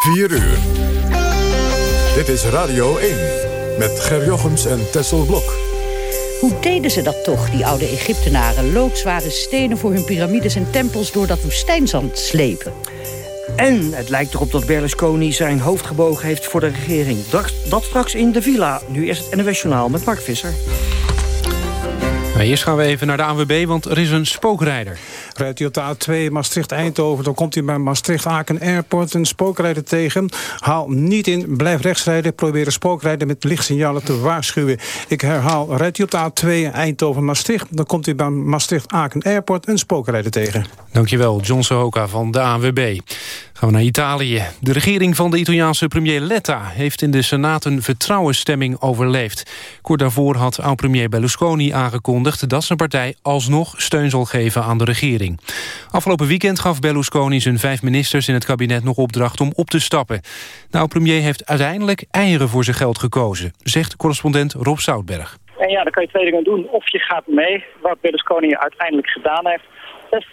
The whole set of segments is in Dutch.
4 uur. Dit is Radio 1 met Ger Jochems en Tessel Blok. Hoe deden ze dat toch, die oude Egyptenaren? Loodzware stenen voor hun piramides en tempels door dat woestijnzand slepen. En het lijkt erop dat Berlusconi zijn hoofd gebogen heeft voor de regering. Dat, dat straks in de villa. Nu is het NOS Journaal met Mark Visser. Maar eerst gaan we even naar de ANWB, want er is een spookrijder. Rijdt hij op de A2 Maastricht-Eindhoven... dan komt hij bij Maastricht-Aken Airport een spookrijder tegen. Haal niet in, blijf rechts rijden. Probeer een spookrijder met lichtsignalen te waarschuwen. Ik herhaal, rijdt hij op de A2 Eindhoven-Maastricht... dan komt hij bij Maastricht-Aken Airport een spookrijder tegen. Dankjewel, John Sohoka van de ANWB. Gaan we naar Italië. De regering van de Italiaanse premier Letta... heeft in de Senaat een vertrouwensstemming overleefd. Kort daarvoor had oud-premier Berlusconi aangekondigd... dat zijn partij alsnog steun zal geven aan de regering. Afgelopen weekend gaf Berlusconi zijn vijf ministers in het kabinet... nog opdracht om op te stappen. De oud-premier heeft uiteindelijk eieren voor zijn geld gekozen... zegt correspondent Rob Soutberg. En ja, dan kan je twee dingen doen. Of je gaat mee, wat Berlusconi uiteindelijk gedaan heeft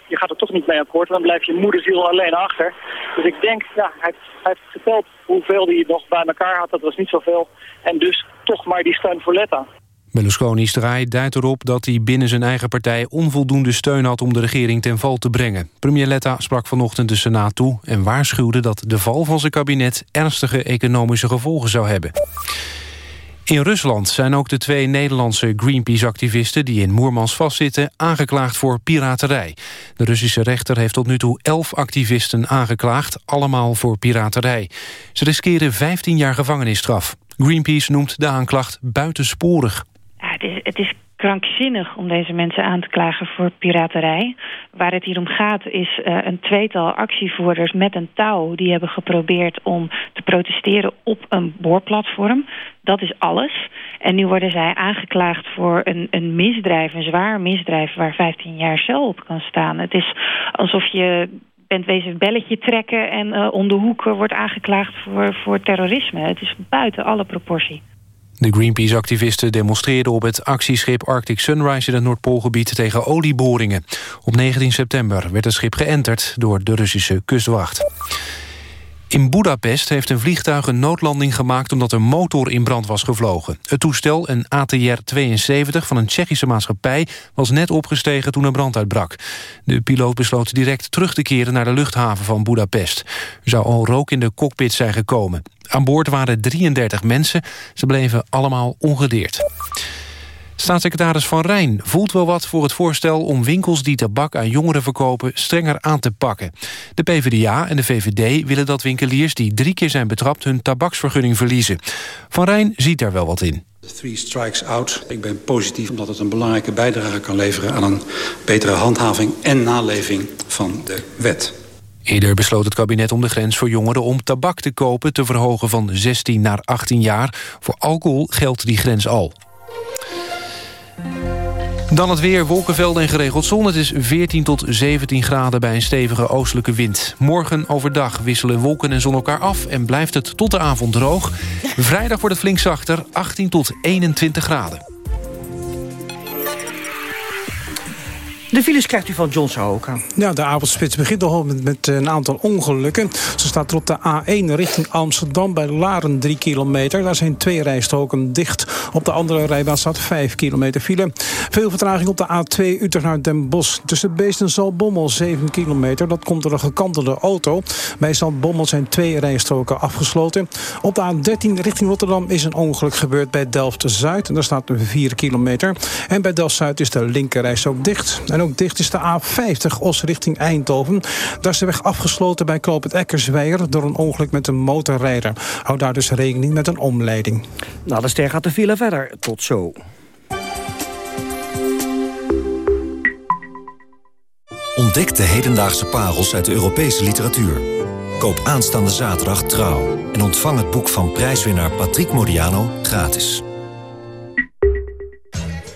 je gaat er toch niet mee akkoord, dan blijf je moederziel alleen achter. Dus ik denk, ja, hij, heeft geteld hoeveel hij nog bij elkaar had, dat was niet zoveel. En dus toch maar die steun voor Letta. Berlusconi's draai duidt erop dat hij binnen zijn eigen partij onvoldoende steun had om de regering ten val te brengen. Premier Letta sprak vanochtend de Senaat toe en waarschuwde dat de val van zijn kabinet ernstige economische gevolgen zou hebben. In Rusland zijn ook de twee Nederlandse Greenpeace-activisten... die in Moermans vastzitten, aangeklaagd voor piraterij. De Russische rechter heeft tot nu toe elf activisten aangeklaagd... allemaal voor piraterij. Ze riskeren 15 jaar gevangenisstraf. Greenpeace noemt de aanklacht buitensporig. Ja, het, is, het is krankzinnig om deze mensen aan te klagen voor piraterij. Waar het hier om gaat is uh, een tweetal actievoerders met een touw... die hebben geprobeerd om te protesteren op een boorplatform. Dat is alles. En nu worden zij aangeklaagd voor een, een misdrijf, een zwaar misdrijf... waar 15 jaar cel op kan staan. Het is alsof je bent wezen belletje trekken... en uh, om de hoek wordt aangeklaagd voor, voor terrorisme. Het is buiten alle proportie. De Greenpeace-activisten demonstreerden op het actieschip Arctic Sunrise in het Noordpoolgebied tegen olieboringen. Op 19 september werd het schip geënterd door de Russische kustwacht. In Budapest heeft een vliegtuig een noodlanding gemaakt... omdat een motor in brand was gevlogen. Het toestel, een ATR-72 van een Tsjechische maatschappij... was net opgestegen toen een brand uitbrak. De piloot besloot direct terug te keren naar de luchthaven van Budapest. Er zou al rook in de cockpit zijn gekomen. Aan boord waren 33 mensen. Ze bleven allemaal ongedeerd. Staatssecretaris Van Rijn voelt wel wat voor het voorstel... om winkels die tabak aan jongeren verkopen strenger aan te pakken. De PvdA en de VVD willen dat winkeliers die drie keer zijn betrapt... hun tabaksvergunning verliezen. Van Rijn ziet daar wel wat in. Three strikes out. Ik ben positief omdat het een belangrijke bijdrage kan leveren... aan een betere handhaving en naleving van de wet. Eerder besloot het kabinet om de grens voor jongeren om tabak te kopen... te verhogen van 16 naar 18 jaar. Voor alcohol geldt die grens al. Dan het weer, wolkenvelden en geregeld zon. Het is 14 tot 17 graden bij een stevige oostelijke wind. Morgen overdag wisselen wolken en zon elkaar af... en blijft het tot de avond droog. Vrijdag wordt het flink zachter, 18 tot 21 graden. De files krijgt u van John Sahoka. Ja, de avondspits begint al met, met een aantal ongelukken. Zo staat er op de A1 richting Amsterdam bij Laren 3 kilometer. Daar zijn twee rijstroken dicht. Op de andere rijbaan staat 5 kilometer file. Veel vertraging op de A2 Utrecht naar Den Bosch. Tussen Beest en Zalbommel 7 kilometer. Dat komt door een gekantelde auto. Bij Zalbommel zijn twee rijstroken afgesloten. Op de A13 richting Rotterdam is een ongeluk gebeurd bij Delft-Zuid. Daar staat 4 kilometer. En bij Delft-Zuid is de linkerrijstrook dicht. En ook dicht is de A50 Os richting Eindhoven. Daar is de weg afgesloten bij Kloop het Eckersweijer... door een ongeluk met een motorrijder. Hou daar dus rekening met een omleiding. Nou, de ster gaat de file verder. Tot zo. Ontdek de hedendaagse parels uit de Europese literatuur. Koop aanstaande zaterdag Trouw... en ontvang het boek van prijswinnaar Patrick Modiano gratis.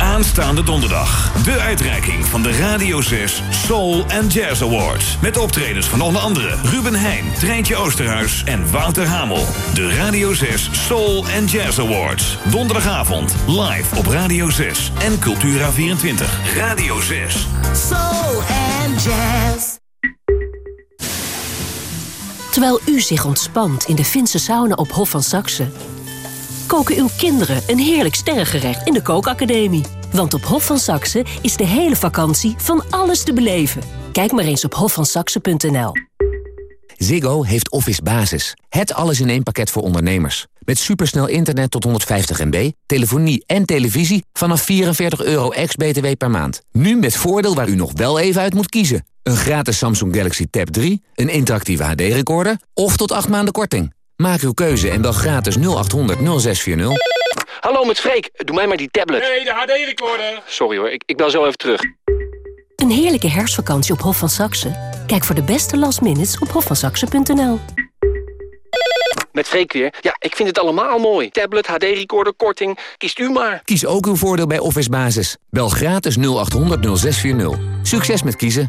Aanstaande donderdag. De uitreiking van de Radio 6 Soul and Jazz Awards. Met optredens van onder andere Ruben Heijn, Treintje Oosterhuis en Wouter Hamel. De Radio 6 Soul and Jazz Awards. Donderdagavond live op Radio 6 en Cultura24. Radio 6. Soul and Jazz. Terwijl u zich ontspant in de Finse sauna op Hof van Saxe... koken uw kinderen een heerlijk sterrengerecht in de kookacademie. Want op Hof van Saxe is de hele vakantie van alles te beleven. Kijk maar eens op hofvansaxe.nl. Ziggo heeft Office Basis. Het alles in één pakket voor ondernemers. Met supersnel internet tot 150 MB, telefonie en televisie vanaf 44 euro ex-BTW per maand. Nu met voordeel waar u nog wel even uit moet kiezen. Een gratis Samsung Galaxy Tab 3, een interactieve HD-recorder of tot 8 maanden korting. Maak uw keuze en bel gratis 0800 0640. Hallo met Freek, doe mij maar die tablet. Nee, de HD-recorder. Sorry hoor, ik, ik bel zo even terug. Een heerlijke herfstvakantie op Hof van Saxe? Kijk voor de beste last minutes op hofvansaxe.nl. Met Freek weer. Ja, ik vind het allemaal mooi. Tablet, HD-recorder, korting. Kiest u maar. Kies ook uw voordeel bij Office Basis. Bel gratis 0800 0640. Succes met kiezen.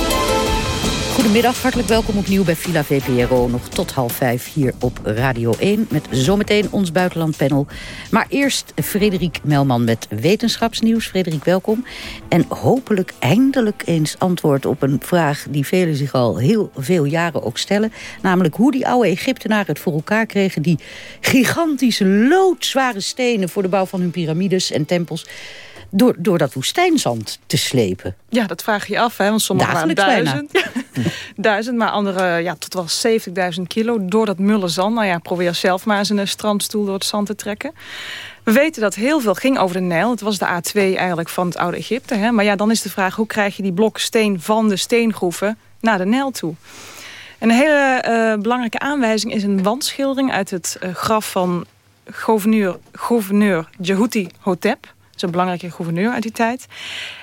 Goedemiddag, hartelijk welkom opnieuw bij Villa VPRO. Nog tot half vijf hier op Radio 1 met zometeen ons buitenlandpanel. Maar eerst Frederik Melman met wetenschapsnieuws. Frederik, welkom. En hopelijk eindelijk eens antwoord op een vraag... die velen zich al heel veel jaren ook stellen. Namelijk hoe die oude Egyptenaren het voor elkaar kregen... die gigantische loodzware stenen voor de bouw van hun piramides en tempels door, door dat woestijnzand te slepen. Ja, dat vraag je af, hè, want sommige waren duizend. duizend, maar andere ja, tot wel 70.000 kilo door dat mulle zand. Nou ja, probeer zelf maar eens een strandstoel door het zand te trekken. We weten dat heel veel ging over de Nijl. Het was de A2 eigenlijk van het oude Egypte. Hè? Maar ja, dan is de vraag, hoe krijg je die blokken steen van de steengroeven naar de Nijl toe? Een hele uh, belangrijke aanwijzing is een wandschildering uit het uh, graf van gouverneur, gouverneur Jehuti Hotep een belangrijke gouverneur uit die tijd.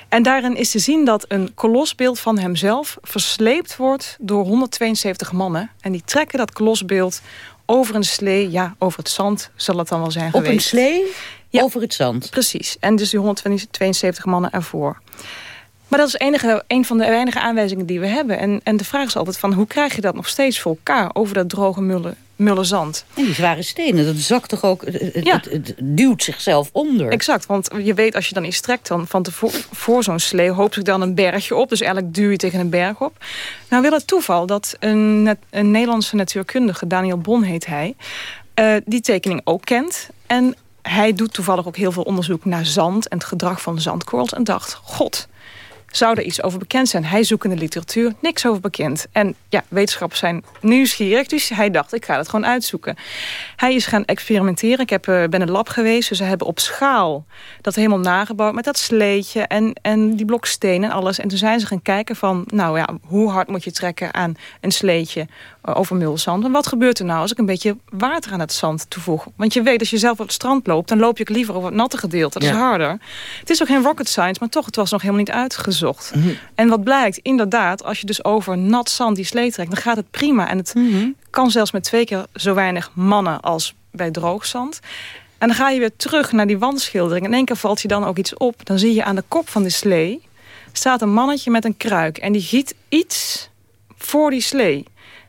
En daarin is te zien dat een kolosbeeld van hemzelf versleept wordt door 172 mannen. En die trekken dat kolosbeeld over een slee, ja, over het zand zal het dan wel zijn geweest. Op een slee? Ja, over het zand? Precies. En dus die 172 mannen ervoor. Maar dat is enige, een van de weinige aanwijzingen die we hebben. En, en de vraag is altijd van hoe krijg je dat nog steeds voor elkaar over dat droge mullen, mulle zand. En die zware stenen, dat zakt toch ook, het, ja. het, duwt zichzelf onder. Exact, want je weet als je dan iets trekt dan van tevoren, voor zo'n slee hoopt zich dan een bergje op. Dus eigenlijk duw je tegen een berg op. Nou wil het toeval dat een, een Nederlandse natuurkundige, Daniel Bon heet hij, uh, die tekening ook kent. En hij doet toevallig ook heel veel onderzoek naar zand en het gedrag van zandkorrels. En dacht, god, zou er iets over bekend zijn? Hij zoekt in de literatuur, niks over bekend. En ja, wetenschappers zijn nieuwsgierig, dus hij dacht, ik ga het gewoon uitzoeken. Hij is gaan experimenteren. Ik heb, uh, ben een lab geweest, dus ze hebben op schaal dat helemaal nagebouwd met dat sleetje en, en die blokstenen en alles. En toen zijn ze gaan kijken van, nou ja, hoe hard moet je trekken aan een sleetje uh, over mulzand? En wat gebeurt er nou als ik een beetje water aan het zand toevoeg? Want je weet, als je zelf op het strand loopt, dan loop je liever over het natte gedeelte. Dat is harder. Het is ook geen rocket science, maar toch, het was nog helemaal niet uitgezocht. Mhm. En wat blijkt, inderdaad, als je dus over nat zand die slee trekt... dan gaat het prima. En het mhm. kan zelfs met twee keer zo weinig mannen als bij droogzand. En dan ga je weer terug naar die wandschildering. In één keer valt je dan ook iets op. Dan zie je aan de kop van de slee... staat een mannetje met een kruik. En die giet iets voor die slee.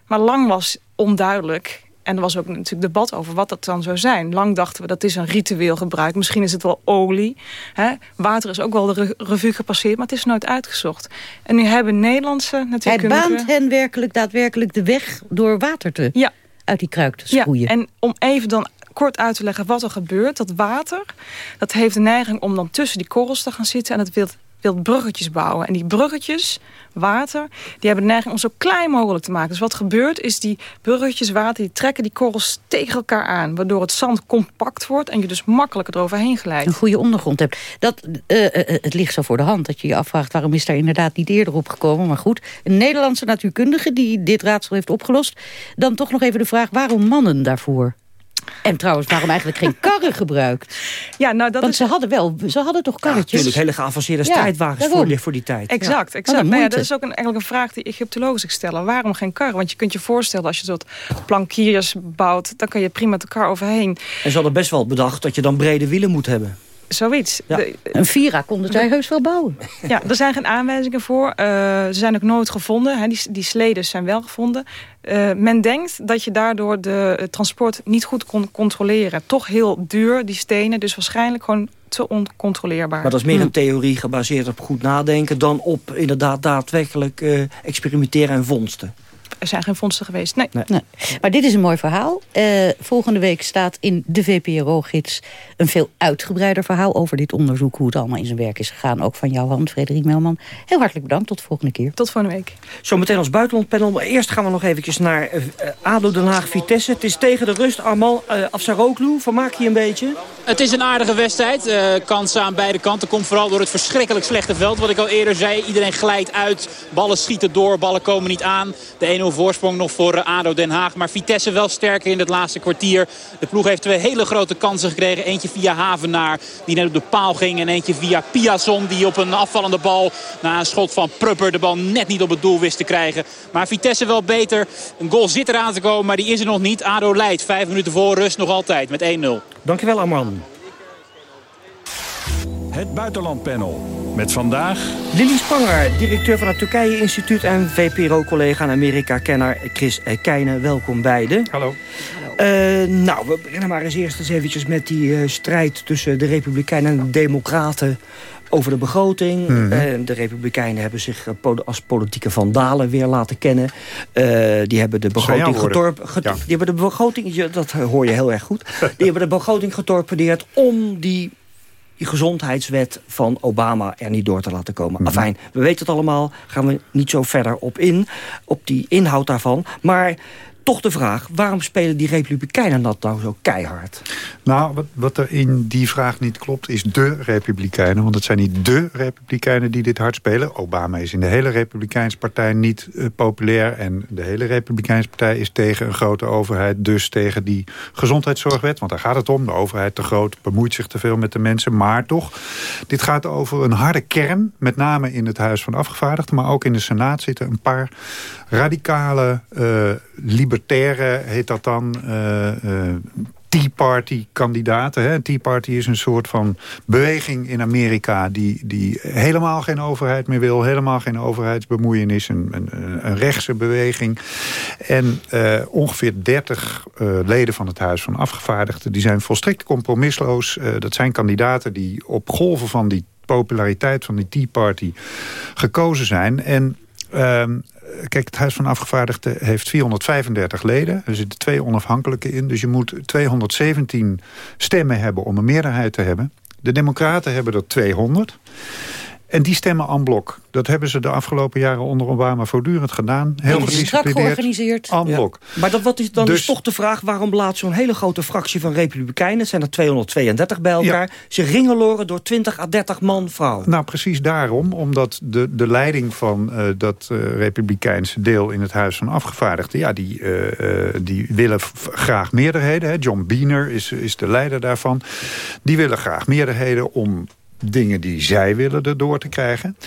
Maar lang was onduidelijk en er was ook natuurlijk debat over wat dat dan zou zijn. Lang dachten we dat is een ritueel gebruik. Misschien is het wel olie. Hè? Water is ook wel de revue gepasseerd, maar het is nooit uitgezocht. En nu hebben Nederlandse natuurlijk. Hij baant hen werkelijk daadwerkelijk de weg door water te, ja. uit die kruik te sproeien. Ja, en om even dan kort uit te leggen wat er gebeurt. Dat water, dat heeft de neiging om dan tussen die korrels te gaan zitten. En het wil wil bruggetjes bouwen. En die bruggetjes, water, die hebben de neiging om zo klein mogelijk te maken. Dus wat gebeurt is die bruggetjes water, die trekken die korrels tegen elkaar aan. Waardoor het zand compact wordt en je dus makkelijker eroverheen glijdt. Een goede ondergrond hebt. Dat, uh, uh, het ligt zo voor de hand dat je je afvraagt... waarom is daar inderdaad niet eerder op gekomen. Maar goed, een Nederlandse natuurkundige die dit raadsel heeft opgelost. Dan toch nog even de vraag, waarom mannen daarvoor? En trouwens, waarom eigenlijk geen karren gebruikt? Ja, nou, dat Want is... ze hadden wel, ze hadden toch karretjes? Natuurlijk, hele geavanceerde Ja, strijdwagens voor die, voor die tijd. Exact, Ja. exact. Nou ja, dat is ook een, eigenlijk een vraag die Egyptologen zich stellen. Waarom geen kar? Want je kunt je voorstellen, als je soort plankiers bouwt... dan kan je prima met de kar overheen. En ze hadden best wel bedacht dat je dan brede wielen moet hebben. Zoiets. Ja. De- Een Vira konden zij heus wel bouwen. Ja, er zijn geen aanwijzingen voor. Eh, ze zijn ook nooit gevonden. Hè. Die, die sledes zijn wel gevonden. Eh, men denkt dat je daardoor de, het transport niet goed kon controleren. Toch heel duur, die stenen. Dus waarschijnlijk gewoon te oncontroleerbaar. Maar dat is meer een theorie gebaseerd op goed nadenken... dan op inderdaad daadwerkelijk eh, experimenteren en vondsten. Er zijn geen vondsten geweest. Nee. Nee. Maar dit is een mooi verhaal. Eh, volgende week staat in de VPRO-gids een veel uitgebreider verhaal over dit onderzoek. Hoe het allemaal in zijn werk is gegaan. Ook van jouw hand, Frederik Melman. Heel hartelijk bedankt. Tot de volgende keer. Tot volgende week. Zometeen als buitenlandpanel. Maar eerst gaan we nog eventjes naar eh, ADO Den Haag Vitesse. Het is tegen de rust. Armal uh, Afsaroglu, vermaak je een beetje? Het is een aardige wedstrijd. Uh, kansen aan beide kanten. Komt vooral door het verschrikkelijk slechte veld. Wat ik al eerder zei. Iedereen glijdt uit. Ballen schieten door. Ballen komen niet aan. De 1-0 voorsprong nog voor uh, ADO Den Haag. Maar Vitesse wel sterker in het laatste kwartier. De ploeg heeft twee hele grote kansen gekregen. Eentje via Havenaar. Die net op de paal ging. En eentje via Piazon. Die op een afvallende bal. Na een schot van Prupper. De bal net niet op het doel wist te krijgen. Maar Vitesse wel beter. Een goal zit eraan te komen. Maar die is er nog niet. ADO leidt. Vijf minuten voor rust nog altijd. Met 1-0. Dankjewel Arman. Het Buitenlandpanel. Met vandaag... Lili Spanger, directeur van het Turkije-instituut... en VPRO-collega en Amerika-kenner Chris Keijnen. Welkom beiden. Hallo. Uh, nou, we beginnen maar eens eerst eens eventjes met die uh, strijd... tussen de Republikeinen en de Democraten over de begroting. Mm -hmm. uh, de Republikeinen hebben zich als politieke vandalen weer laten kennen. die hebben de begroting getorpen. Get ja. Die hebben de begroting, dat hoor je heel erg goed. die hebben de begroting getorpedeerd om die die gezondheidswet van Obama er niet door te laten komen. Mm -hmm. Afijn, we weten het allemaal, gaan we niet zo verder op in, op die inhoud daarvan. Maar toch de vraag, waarom spelen die republikeinen dat nou zo keihard? Nou, wat, wat er in die vraag niet klopt, is de republikeinen. Want het zijn niet de republikeinen die dit hard spelen. Obama is in de hele republikeinse partij niet uh, populair. En de hele republikeinse partij is tegen een grote overheid. Dus tegen die gezondheidszorgwet. Want daar gaat het om. De overheid te groot, bemoeit zich te veel met de mensen. Maar toch, dit gaat over een harde kern. Met name in het Huis van Afgevaardigden. Maar ook in de Senaat zitten een paar radicale, uh, libertaire, heet dat dan... Uh, uh, Tea Party kandidaten. Hè. Tea Party is een soort van beweging in Amerika... die, die helemaal geen overheid meer wil. Helemaal geen overheidsbemoeienis. Een, een, een rechtse beweging. En uh, ongeveer 30 uh, leden van het Huis van Afgevaardigden... die zijn volstrekt compromisloos. Dat zijn kandidaten die op golven van die populariteit van die Tea Party gekozen zijn. En... Uh, kijk, het Huis van Afgevaardigden heeft 435 leden. Er zitten twee onafhankelijke in. Dus je moet 217 stemmen hebben om een meerderheid te hebben. De democraten hebben er 200. En die stemmen en blok. Dat hebben ze de afgelopen jaren onder Obama voortdurend gedaan. Heel strak georganiseerd. En blok. Ja. Maar dat, wat is, dan dus, is toch de vraag... waarom laat zo'n hele grote fractie van republikeinen... het zijn er 232 bij elkaar... Ja. ze ringeloren door 20 à 30 man vrouw? Nou, precies daarom. Omdat de, de leiding van uh, dat uh, republikeinse deel... in het Huis van Afgevaardigden... ja, die, uh, die willen graag meerderheden. Hè. John Boehner is, is de leider daarvan. Die willen graag meerderheden om dingen die zij willen erdoor te krijgen.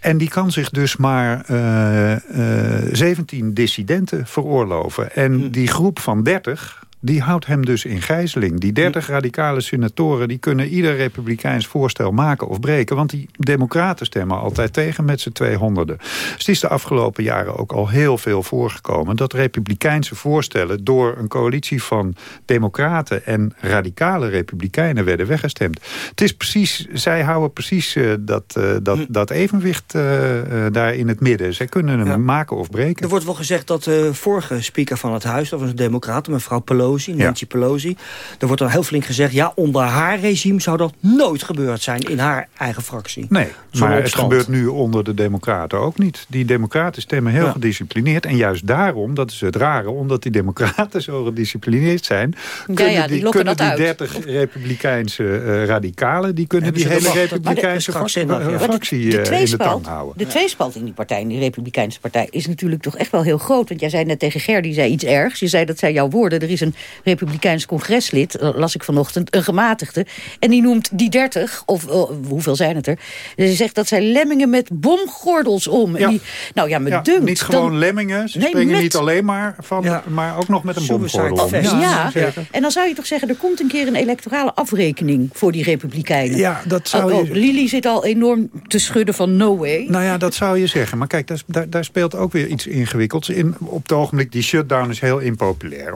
En die kan zich dus maar uh, uh, 17 dissidenten veroorloven. En die groep van 30 die houdt hem dus in gijzeling. Die 30 radicale senatoren die kunnen ieder republikeins voorstel maken of breken. Want die democraten stemmen altijd tegen met z'n tweehonderden. Dus het is de afgelopen jaren ook al heel veel voorgekomen... dat republikeinse voorstellen door een coalitie van democraten... en radicale republikeinen werden weggestemd. Het is precies, zij houden precies uh, dat, uh, dat, dat evenwicht uh, daar in het midden. Zij kunnen hem ja. maken of breken. Er wordt wel gezegd dat de vorige speaker van het huis... dat was een democrat, mevrouw Pelosi Pelosi, Nancy Pelosi. Er wordt dan heel flink gezegd... ja, onder haar regime zou dat nooit gebeurd zijn in haar eigen fractie. Nee, maar het gebeurt nu onder de democraten ook niet. Die democraten stemmen heel Ja. gedisciplineerd. En juist daarom, dat is het rare, omdat die democraten zo gedisciplineerd zijn... Kunnen ja, die kunnen die uit. 30 republikeinse eh, radicalen... die kunnen die hele republikeinse fractie, eh, fractie de eh, in de tang houden. de tweespalt in die partij, in die Republikeinse partij... is natuurlijk toch echt wel heel groot. Want jij zei net tegen Ger, die zei iets ergs. Je zei dat zijn jouw woorden. Er is een Republikeins congreslid, eh, las ik vanochtend, een gematigde. En die noemt die 30, of eh, hoeveel zijn het er... Ze zegt dat zijn lemmingen met bomgordels om. Die, nou ja, me Ja, dunkt... niet gewoon dan- lemmingen, ze Nee, springen met- niet alleen maar van, maar ook nog met een bomgordel. om. Ja, en dan zou je toch zeggen, er komt een keer een electorale afrekening voor die Republikeinen. Ja, dat zou Oh, je- oh, Lili zit al enorm te schudden van no way. Nou ja, dat zou je zeggen. Maar kijk, daar, daar, speelt ook weer iets ingewikkelds in. Op het ogenblik, die shutdown is heel impopulair.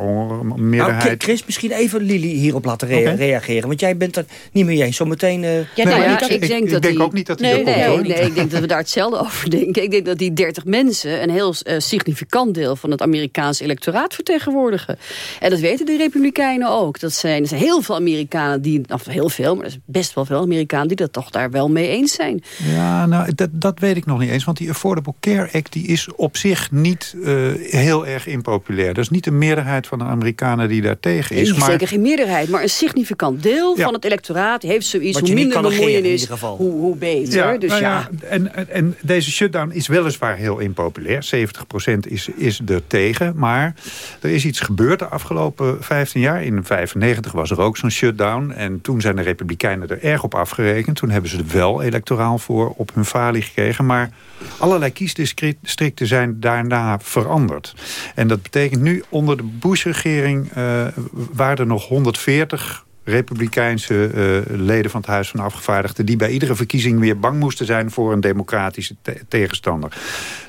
Nou. Chris, misschien even Lili hierop laten rea- reageren. Want jij bent er niet mee eens. Zometeen... eh Ja, nou ja, ik denk, dat die, nee, nee, nee, ik denk dat we daar hetzelfde over denken. Ik denk dat die 30 mensen een heel eh, significant deel van het Amerikaanse electoraat vertegenwoordigen. En dat weten de Republikeinen ook. Dat zijn, er zijn heel veel Amerikanen die, of heel veel, maar er is best wel veel Amerikanen die dat toch daar wel mee eens zijn. Ja, nou, dat, dat weet ik nog niet eens. Want die Affordable Care Act die is op zich niet eh, heel erg impopulair. Er is niet een meerderheid van de Amerikanen die daar tegen is. Maar Zeker geen meerderheid, maar een significant deel Ja. van het electoraat heeft zoiets. Hoe minder bemoeienis, hoe, hoe beter. dus nou ja. En, en, en deze shutdown is weliswaar heel impopulair. 70% is, is er tegen. Maar er is iets gebeurd de afgelopen 15 jaar. In 95 was er ook zo'n shutdown. En toen zijn de Republikeinen er erg op afgerekend. Toen hebben ze er wel electoraal voor op hun falie gekregen. Maar allerlei kiesdistricten zijn daarna veranderd. En dat betekent nu onder de Bush-regering... eh, waren er nog 140 republikeinse eh, leden van het Huis van Afgevaardigden... die bij iedere verkiezing weer bang moesten zijn voor een democratische te- tegenstander.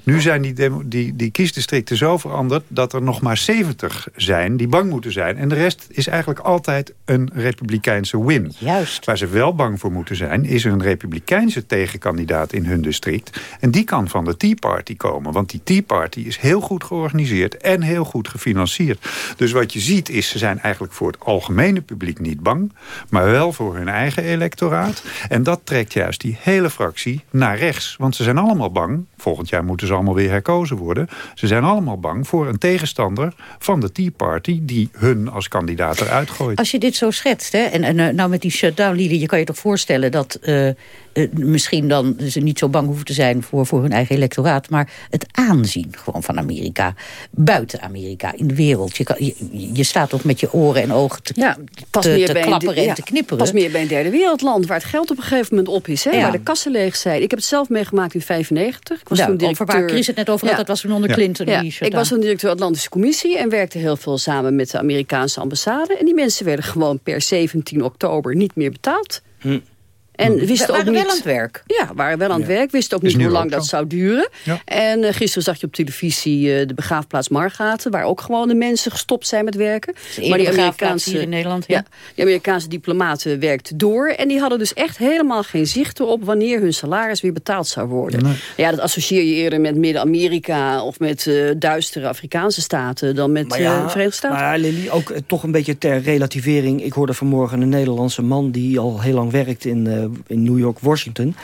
Nu zijn die, die, die kiesdistricten zo veranderd... dat er nog maar 70 zijn die bang moeten zijn. En de rest is eigenlijk altijd een republikeinse win. Juist. Waar ze wel bang voor moeten zijn... is er een republikeinse tegenkandidaat in hun district. En die kan van de Tea Party komen. Want die Tea Party is heel goed georganiseerd... en heel goed gefinancierd. Dus wat je ziet is... ze zijn eigenlijk voor het algemene publiek niet bang... maar wel voor hun eigen electoraat. En dat trekt juist die hele fractie naar rechts. Want ze zijn allemaal bang... volgend jaar moeten ze allemaal weer herkozen worden... ze zijn allemaal bang voor een tegenstander van de Tea Party... die hun als kandidaat eruit gooit. Als je dit zo schetst, hè, en, en eh, nou met die shutdown, Lili, je kan je toch voorstellen dat eh, eh, misschien dan ze niet zo bang hoeven te zijn voor, voor hun eigen electoraat, maar het aanzien gewoon van Amerika, buiten Amerika, in de wereld. Je, kan, je, je staat toch met je oren en ogen te, Ja, pas te, meer te bij een klapperen di- en ja, te knipperen. Pas meer bij een derde wereldland, waar het geld op een gegeven moment op is. Hè, Ja. Waar de kassen leeg zijn. Ik heb het zelf meegemaakt in 95. Ik was Ja, toen directeur... waar Chris het net over had, dat was toen onder Clinton, Ik was toen directeur Atlantische Commissie en werkte heel veel samen met de Amerikaanse ambassade. En die mensen werden gewoon per 17 oktober niet meer betaald. En Hm. wisten ook waren niet... wel aan het werk. Ja, waren wel aan het werk. Wisten ook niet hoe lang dat zo. zou duren. Ja. En eh, gisteren zag je op televisie eh, de begraafplaats Margaten... waar ook gewoon de mensen gestopt zijn met werken. ene begraafplaats hier in Nederland, ja. Ja, die Amerikaanse diplomaten werkten door. En die hadden dus echt helemaal geen zicht erop... wanneer hun salaris weer betaald zou worden. Ja, dat associeer je eerder met Midden-Amerika... of met eh, duistere Afrikaanse staten... dan met Maar eh, ja, de Verenigde Staten. Maar ja, Lily, ook toch een beetje ter relativering. Ik hoorde vanmorgen een Nederlandse man die al heel lang werkt in, in New York, Washington.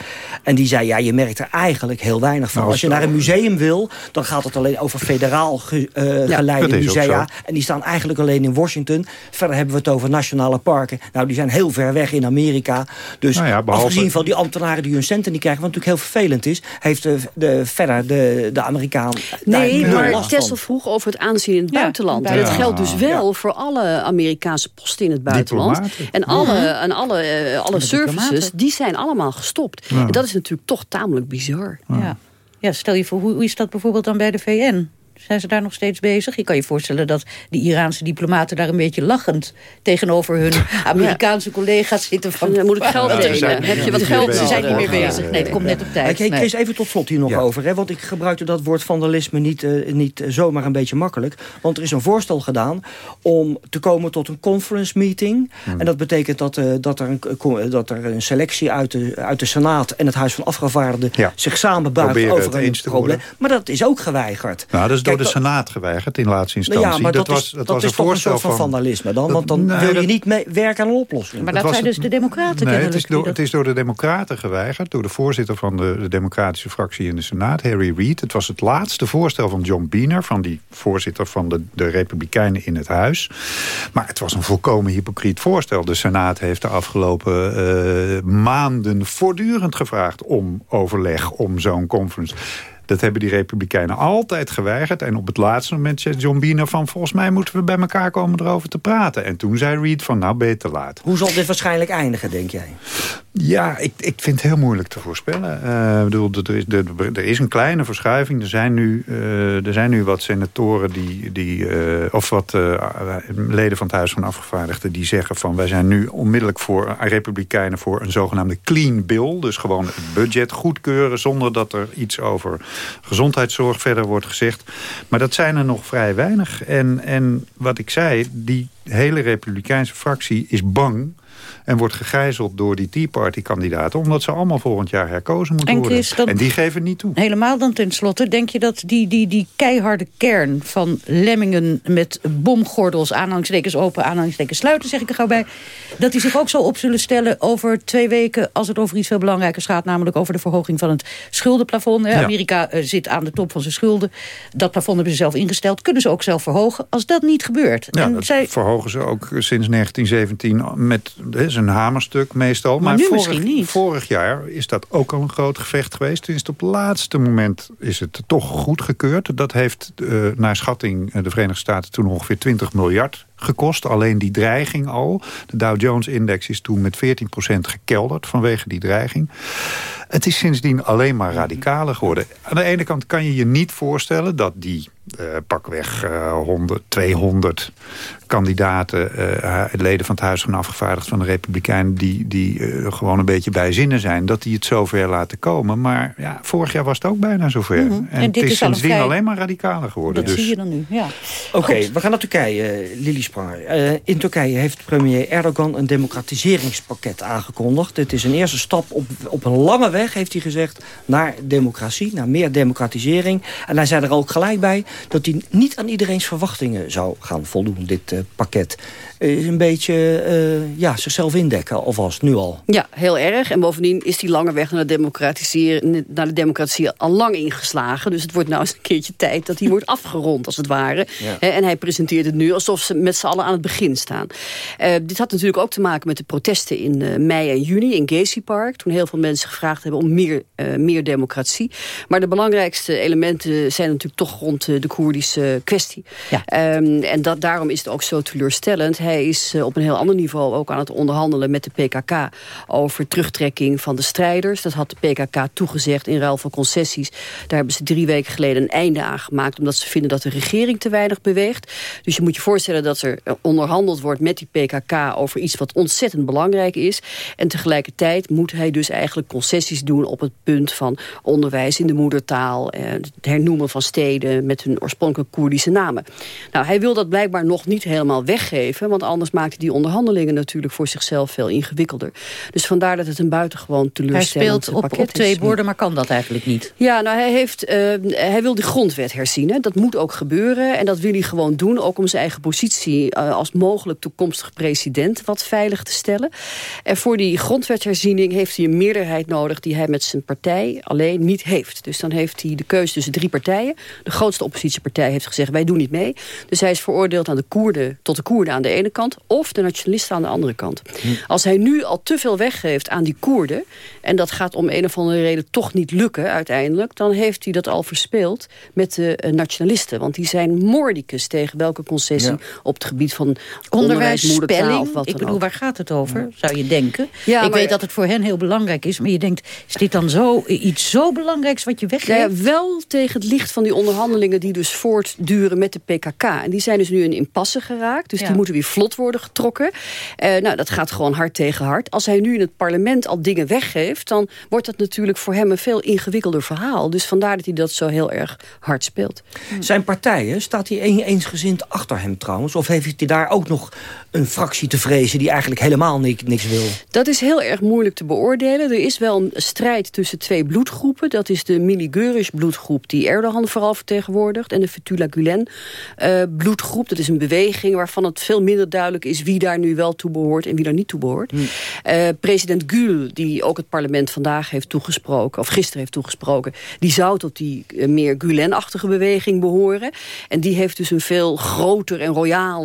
En die zei, ja, je merkt er eigenlijk heel weinig van. Nou, Als je naar een museum wil, dan gaat het alleen over federaal ge- eh, Ja, geleide musea. En die staan eigenlijk alleen in Washington. Verder hebben we het over nationale parken. Nou, die zijn heel ver weg in Amerika. Dus Nou ja, behalve- afgezien van die ambtenaren die hun centen niet krijgen... wat natuurlijk heel vervelend is... heeft de, de, verder de, de Amerikaan Nee, maar. Tessel vroeg over het aanzien in het Ja, buitenland. En ja. dat geldt dus wel voor alle Amerikaanse posten in het buitenland. En alle, Ja. en alle, eh, alle services. Die zijn allemaal gestopt. Ja. En dat is natuurlijk toch tamelijk bizar. Ja. ja, stel je voor, hoe, hoe is dat bijvoorbeeld dan bij de VN? Zijn ze daar nog steeds bezig? Je kan je voorstellen dat die Iraanse diplomaten daar een beetje lachend tegenover hun Amerikaanse collega's zitten. Van, Dan moet ik geld lenen. Heb je wat geld. Ze zijn niet meer bezig. Nee, het komt net op tijd. Kijk. Chris, even tot slot hier nog over. Hè, want ik gebruikte dat woord vandalisme niet, eh, niet eh, zomaar een beetje makkelijk. Want er is een voorstel gedaan om te komen tot een conference meeting. Hmm. En dat betekent dat, eh, dat, er een, dat er een selectie uit de, uit de Senaat... en het Huis van Afgevaardigden zich samen buigen over een probleem. Maar dat is ook geweigerd. Nou, dat is is door de Senaat geweigerd in laatste Nou instantie. ja, maar dat, was, is, dat dat was is een toch een voorstel soort van vandalisme dan? Want dan nee, wil je dat- niet mee werken aan een oplossing. Maar dat was zijn dus de democraten Nee, het is, door, het is door de democraten geweigerd. Door de voorzitter van de, de democratische fractie in de Senaat, Harry Reid. Het was het laatste voorstel van John Boehner... van die voorzitter van de, de Republikeinen in het huis. Maar het was een volkomen hypocriet voorstel. De Senaat heeft de afgelopen eh, maanden voortdurend gevraagd... om overleg, om zo'n conference... Dat hebben die Republikeinen altijd geweigerd. En op het laatste moment zei John Boehner van... volgens mij moeten we bij elkaar komen erover te praten. En toen zei Reid van, nou te laat. Hoe zal dit waarschijnlijk eindigen, denk jij? Ja, ik, ik vind het heel moeilijk te voorspellen. Ik bedoel, er, is, er, er is een kleine verschuiving. Er zijn nu, eh, er zijn nu wat senatoren die, die eh, of wat leden van het Huis van Afgevaardigden die zeggen van wij zijn nu onmiddellijk voor republikeinen voor een zogenaamde clean bill. Dus gewoon het budget goedkeuren zonder dat er iets over gezondheidszorg verder wordt gezegd. Maar dat zijn er nog vrij weinig. En, en wat ik zei, die hele republikeinse fractie is bang en wordt gegijzeld door die Tea Party-kandidaten... omdat ze allemaal volgend jaar herkozen moeten En worden. Chris, En die geven niet toe. Helemaal dan tenslotte, denk je dat die, die, die keiharde kern van lemmingen met bomgordels, aanhalingstekens open, aanhalingstekens sluiten, zeg ik er gauw bij, dat die zich ook zo op zullen stellen over twee weken als het over iets veel belangrijkers gaat, namelijk over de verhoging van het schuldenplafond. Ja. Amerika eh, zit aan de top van zijn schulden. Dat plafond hebben ze zelf ingesteld. Kunnen ze ook zelf verhogen als dat niet gebeurt? Ja, en dat zij, verhogen ze ook sinds 1917 met dat is een hamerstuk meestal. Maar nu vorig, misschien niet. vorig jaar is dat ook al een groot gevecht geweest. Tenminste, op het laatste moment is het toch goedgekeurd. Dat heeft eh, naar schatting eh, de Verenigde Staten toen ongeveer 20 miljard gekost. Alleen die dreiging al. De Dow Jones-index is toen met 14% gekelderd vanwege die dreiging. Het is sindsdien alleen maar radicaler geworden. Aan de ene kant kan je je niet voorstellen dat die eh, pakweg eh 100, 200 kandidaten, eh, leden van het Huis van Afgevaardigden van de Republikeinen, die, die eh, gewoon een beetje bij zinnen zijn, dat die het zover laten komen. Maar ja, vorig jaar was het ook bijna zover. Mhm. En, En het dit is is al een sindsdien vrij- alleen maar radicaler geworden. dat dus. zie je dan nu, ja. Oké, we gaan naar Turkije, Lili Eh, in Turkije heeft premier Erdogan een democratiseringspakket aangekondigd. Het is een eerste stap op, op een lange weg, heeft hij gezegd, naar democratie, naar meer democratisering. En hij zei er ook gelijk bij dat hij niet aan iedereen's verwachtingen zou gaan voldoen, dit eh, pakket. Eh, Is een beetje ja, zichzelf indekken, alvast, nu al. Ja, heel erg. En bovendien is die lange weg naar de, democratiseren- naar de democratie al lang ingeslagen. Dus het wordt nou eens een keertje tijd dat die wordt afgerond, als het ware. Ja. En hij presenteert het nu alsof ze met z'n allen aan het begin staan. Eh, dit had natuurlijk ook te maken met de protesten in eh, mei en juni in Gezi Park. Toen heel veel mensen gevraagd hebben om meer, eh, meer democratie. Maar de belangrijkste elementen zijn natuurlijk toch rond de Koerdische kwestie. Ehm, en dat, daarom is het ook zo teleurstellend. Hij is op een heel ander niveau ook aan het onderhandelen met de PKK... over terugtrekking van de strijders. Dat had de PKK toegezegd in ruil voor concessies. Daar hebben ze drie weken geleden een einde aan gemaakt... omdat ze vinden dat de regering te weinig beweegt. Dus je moet je voorstellen dat er eh, onderhandeld wordt met die PKK... over iets wat ontzettend belangrijk is. En tegelijkertijd moet hij dus eigenlijk concessies doen... op het punt van onderwijs in de moedertaal... eh, het hernoemen van steden met hun oorspronkelijk Koerdische namen. Nou, hij wil dat blijkbaar nog niet helemaal weggeven... want anders maakt hij die onderhandelingen natuurlijk voor zichzelf veel ingewikkelder. Dus vandaar dat het een buitengewoon Hij teleurstellend speelt op, pakket op twee is. borden, maar kan dat eigenlijk niet. Ja, nou, hij, heeft, eh, hij wil de grondwet herzien. hè. Dat moet ook gebeuren. En dat wil hij gewoon doen. Ook om zijn eigen positie eh, als mogelijk toekomstig president wat veilig te stellen. En voor die grondwetherziening heeft hij een meerderheid nodig... die hij met zijn partij alleen niet heeft. Dus dan heeft hij de keuze tussen drie partijen. De grootste oppositiepartij heeft gezegd, wij doen niet mee. Dus hij is veroordeeld aan de Koerden, tot de Koerden aan de ene kant... of de nationalisten aan de andere kant. Als hij nu al te veel weggeeft aan die Koerden... en dat gaat om een of andere reden toch niet lukken uiteindelijk... dan heeft hij dat al verspeeld met de eh, nationalisten. Want die zijn moordicus tegen welke concessie... Ja. op het gebied van onderwijs, Onderwijs, moedertaal spelling. of wat Ik bedoel, ook. waar gaat het over, zou je denken? Ja, ik maar- weet dat het voor hen heel belangrijk is. Maar je denkt, is dit dan zo, iets zo belangrijks wat je weggeeft? Ja, ja, wel tegen het licht van die onderhandelingen die dus voortduren met de PKK. En die zijn dus nu in impasse geraakt. Dus Ja. die moeten weer vlot worden getrokken. Eh, nou, dat gaat gewoon hard tegen hard. Als hij nu in het parlement al dingen weggeeft... dan wordt dat natuurlijk voor hem een veel ingewikkelder verhaal. Dus vandaar dat hij dat zo heel erg hard speelt. Zijn partijen, staat hij een- eensgezind achter hem trouwens? Of heeft hij daar ook nog een fractie te vrezen... die eigenlijk helemaal niks, wil? Dat is heel erg moeilijk te beoordelen. Er is wel een strijd tussen twee bloedgroepen. Dat is de Miligurish bloedgroep die Erdogan vooral vertegenwoordigt... en de Fethullah Gulen uh, bloedgroep. Dat is een beweging waarvan het veel minder duidelijk is... wie daar nu wel toe behoort en wie daar niet toe behoort. Hmm. Uh, president Gül, die ook het parlement vandaag heeft toegesproken... of gisteren heeft toegesproken... die zou tot die uh, meer Gulen-achtige beweging behoren. En die heeft dus een veel groter en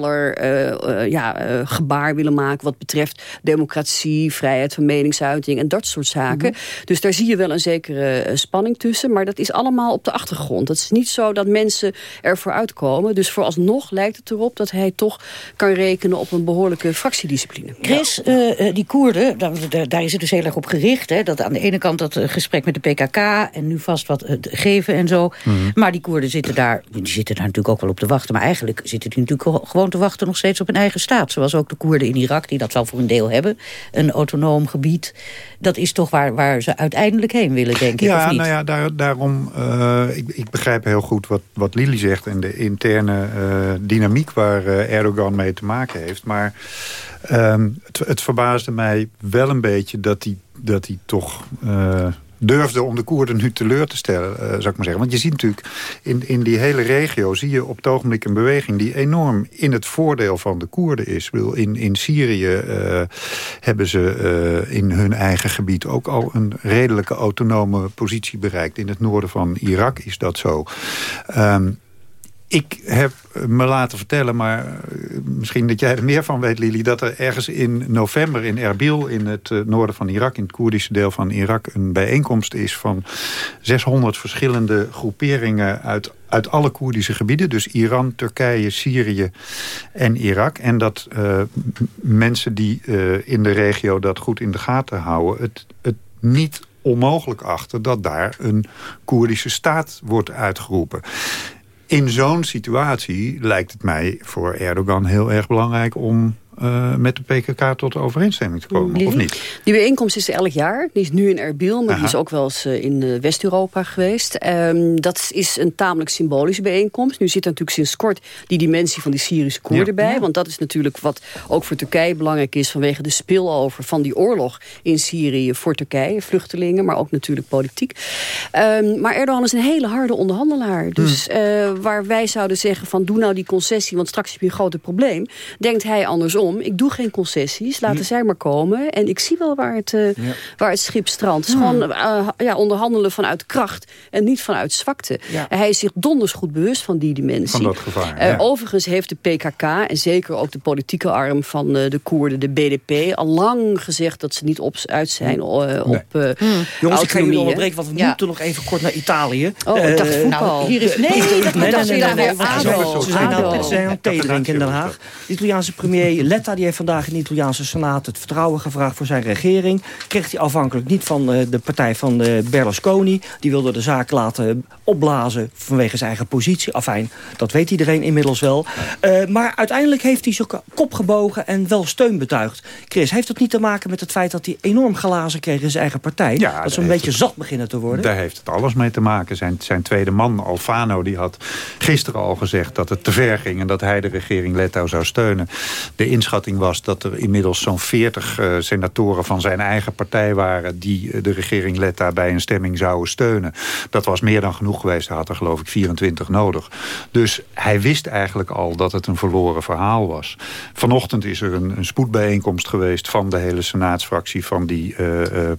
royaler ja, gebaar willen maken... wat betreft democratie, vrijheid van meningsuiting en dat soort zaken. Hmm. Dus daar zie je wel een zekere spanning tussen. Maar dat is allemaal op de achtergrond. Het is niet zo dat mensen ervoor uitkomen. Dus vooralsnog lijkt het erop dat hij toch kan rekenen op een behoorlijke fractiediscipline. Chris, uh, die Koerden, daar, daar, is het dus heel erg op gericht. Hè? Dat aan de ene kant dat gesprek met de PKK en nu vast wat uh, geven en zo. Mm -hmm. Maar die Koerden zitten daar, die zitten daar natuurlijk ook wel op te wachten. Maar eigenlijk zitten die natuurlijk gewoon te wachten nog steeds op hun eigen staat. Zoals ook de Koerden in Irak, die dat wel voor een deel hebben. Een autonoom gebied. Dat is toch waar, waar ze uiteindelijk heen willen, denk ik, ja, of niet? Nou ja, daar, daarom, ik, ik begrijp heel goed wat, wat Lili zegt... en de interne dynamiek waar Erdogan mee te maken heeft. Maar um, het, het, verbaasde mij wel een beetje dat hij, dat hij toch... Uh, durfde om de Koerden nu teleur te stellen, uh, zou ik maar zeggen. Want je ziet natuurlijk, in, in die hele regio zie je op het ogenblik een beweging... die enorm in het voordeel van de Koerden is. Ik in, in Syrië uh, hebben ze uh, in hun eigen gebied ook al een redelijke autonome positie bereikt. In het noorden van Irak is dat zo. Um, ik heb me laten vertellen, maar misschien dat jij er meer van weet, Lili... dat er ergens in november in Erbil, in het noorden van Irak... in het Koerdische deel van Irak, een bijeenkomst is van 600 verschillende groeperingen... uit, uit alle Koerdische gebieden, dus Iran, Turkije, Syrië en Irak. En dat mensen die in de regio dat goed in de gaten houden... het, het niet onmogelijk achter dat daar een Koerdische staat wordt uitgeroepen. In zo'n situatie lijkt het mij voor Erdogan heel erg belangrijk om uh, met de PKK tot overeenstemming te komen, of niet? Die bijeenkomst is elk jaar. Die is nu in Erbil, maar Aha. die is ook wel eens uh, in uh, West-Europa geweest. Um, dat is een tamelijk symbolische bijeenkomst. Nu zit er natuurlijk sinds kort die dimensie van die Syrische Koerden ja. bij. Ja. Want dat is natuurlijk wat ook voor Turkije belangrijk is... vanwege de spillover van die oorlog in Syrië voor Turkije. Vluchtelingen, maar ook natuurlijk politiek. Um, maar Erdogan is een hele harde onderhandelaar. Dus hmm. waar wij zouden zeggen van doe nou die concessie... want straks heb je een groot probleem. Denkt hij andersom ik doe geen concessies, laten hm. zij maar komen. En ik zie wel waar het, uh, ja. waar het schip strandt. Het is hm. gewoon uh, ja, onderhandelen vanuit kracht en niet vanuit zwakte. Ja. Hij is zich donders goed bewust van die dimensie. Van dat gevaar, uh, overigens heeft de PKK en zeker ook de politieke arm van de Koerden, de BDP... al lang gezegd dat ze niet op, uit zijn op nee. hm. Jongens, ik ga jullie onderbreken, want we ja. moeten nog even kort naar Italië. Oh, ik dacht voetbal. Nou, hier is, nee, nee, nee, nee, nee, Ze zijn aan het thee drinken in Den Haag. De Italiaanse premier Letta die heeft vandaag in de Italiaanse Senaat het vertrouwen gevraagd voor zijn regering. Kreeg hij afhankelijk niet van uh, de partij van uh, Berlusconi. Die wilde de zaak laten opblazen vanwege zijn eigen positie. Afijn, dat weet iedereen inmiddels wel. Uh, maar uiteindelijk heeft hij zijn kop gebogen en wel steun betuigd. Chris, heeft dat niet te maken met het feit dat hij enorm glazen kreeg in zijn eigen partij? Ja, dat ze een beetje het, zat beginnen te worden? Daar heeft het alles mee te maken. Zijn, zijn tweede man, Alfano, die had gisteren al gezegd dat het te ver ging... en dat hij de regering Leto zou steunen. De inschatting was dat er inmiddels zo'n 40 uh, senatoren van zijn eigen partij waren... die uh, de regering Letta bij een stemming zouden steunen. Dat was meer dan genoeg geweest. Hij had er geloof ik 24 nodig. Dus hij wist eigenlijk al dat het een verloren verhaal was. Vanochtend is er een, een spoedbijeenkomst geweest... van de hele senaatsfractie van die uh,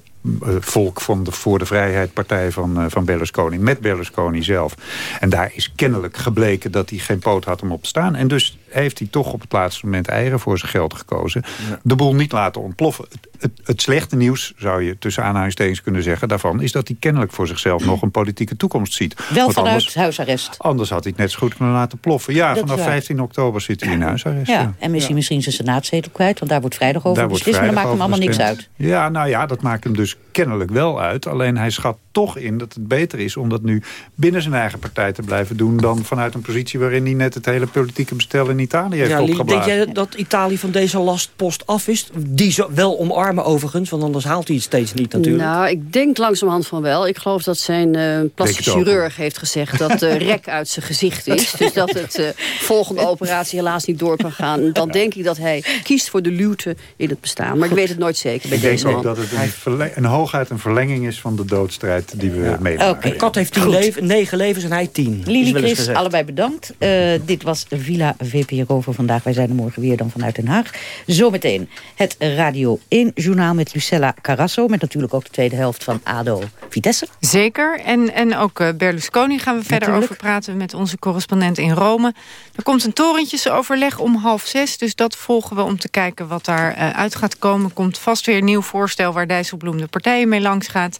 volk van de Voor de Vrijheid partij van, van Berlusconi. Met Berlusconi zelf. En daar is kennelijk gebleken dat hij geen poot had om op te staan. En dus heeft hij toch op het laatste moment eieren voor zijn geld gekozen. Ja. De boel niet laten ontploffen. Het, het, het, slechte nieuws, zou je tussen aanhalingstekens kunnen zeggen... daarvan is dat hij kennelijk voor zichzelf nog een politieke toekomst ziet. Wel Want vanuit anders, huisarrest. Anders had hij het net zo goed kunnen laten ploffen. Ja, dat vanaf 15 oktober zit hij in huisarrest. Ja, ja. en misschien, ja. misschien zijn senaatzetel kwijt. Want daar wordt vrijdag over beslist. Maar dat maakt hem allemaal niks uit. Ja, nou ja, dat maakt hem dus kennelijk wel uit. Alleen hij schat toch in dat het beter is om dat nu binnen zijn eigen partij te blijven doen... dan vanuit een positie waarin hij net het hele politieke bestel in Italië heeft ja, opgeblazen. Denk jij dat Italië van deze lastpost af is? Die ze wel omarmen overigens, want anders haalt hij het steeds niet natuurlijk. Nou, ik denk langzamerhand van wel. Ik geloof dat zijn uh, chirurg heeft gezegd dat de rek uit zijn gezicht is. Dus dat het uh, volgende operatie helaas niet door kan gaan. Dan denk ik dat hij kiest voor de luwte in het bestaan. Maar ik weet het nooit zeker bij ik deze man. Ik denk ook dat het een, een, hooguit een verlenging is van de doodstrijd die we ja. meemaken. Okay. Kat heeft tien leven, negen levens en hij tien. Lili Chris, allebei bedankt. Uh, dit was Villa VPRO voor vandaag. Wij zijn er morgen weer dan vanuit Den Haag. Zometeen het Radio 1-journaal met Lucella Carrasso. Met natuurlijk ook de tweede helft van ADO Vitesse. Zeker. En, en ook uh, Berlusconi gaan we verder natuurlijk. over praten met onze correspondent in Rome. Er komt een torentjesoverleg om half zes. Dus dat volgen we om te kijken wat daar uh, uit gaat komen. Komt vast weer een nieuw voorstel waar Dijsselbloem de partijen mee langs gaat.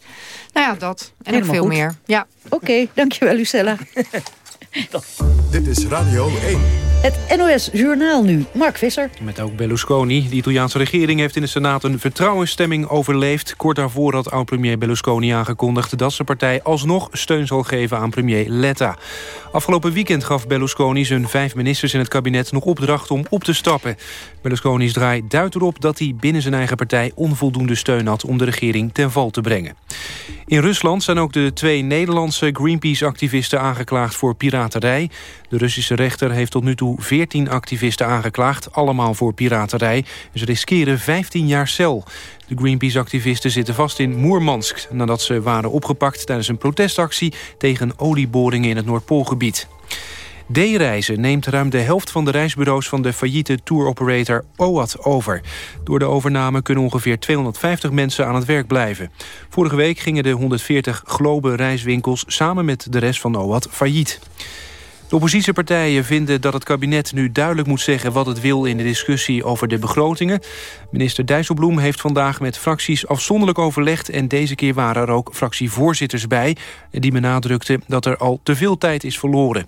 Nou ja, dat. En nog veel goed. meer. Ja. Oké, okay, dankjewel Lucella. Dit is Radio 1. Het NOS Journaal nu. Mark Visser. Met ook Berlusconi. De Italiaanse regering heeft in de Senaat een vertrouwensstemming overleefd. Kort daarvoor had oud-premier Berlusconi aangekondigd... dat zijn partij alsnog steun zal geven aan premier Letta. Afgelopen weekend gaf Berlusconi zijn vijf ministers in het kabinet... nog opdracht om op te stappen. Berlusconi's draai duidt erop dat hij binnen zijn eigen partij... onvoldoende steun had om de regering ten val te brengen. In Rusland zijn ook de twee Nederlandse Greenpeace-activisten aangeklaagd voor piraterij. De Russische rechter heeft tot nu toe 14 activisten aangeklaagd, allemaal voor piraterij. Ze riskeren 15 jaar cel. De Greenpeace-activisten zitten vast in Moermansk... nadat ze waren opgepakt tijdens een protestactie... tegen olieboringen in het Noordpoolgebied. D-Reizen neemt ruim de helft van de reisbureaus van de failliete touroperator OAT over. Door de overname kunnen ongeveer 250 mensen aan het werk blijven. Vorige week gingen de 140 Globe reiswinkels samen met de rest van OAT failliet. De oppositiepartijen vinden dat het kabinet nu duidelijk moet zeggen... wat het wil in de discussie over de begrotingen. Minister Dijsselbloem heeft vandaag met fracties afzonderlijk overlegd... en deze keer waren er ook fractievoorzitters bij... die benadrukten dat er al te veel tijd is verloren.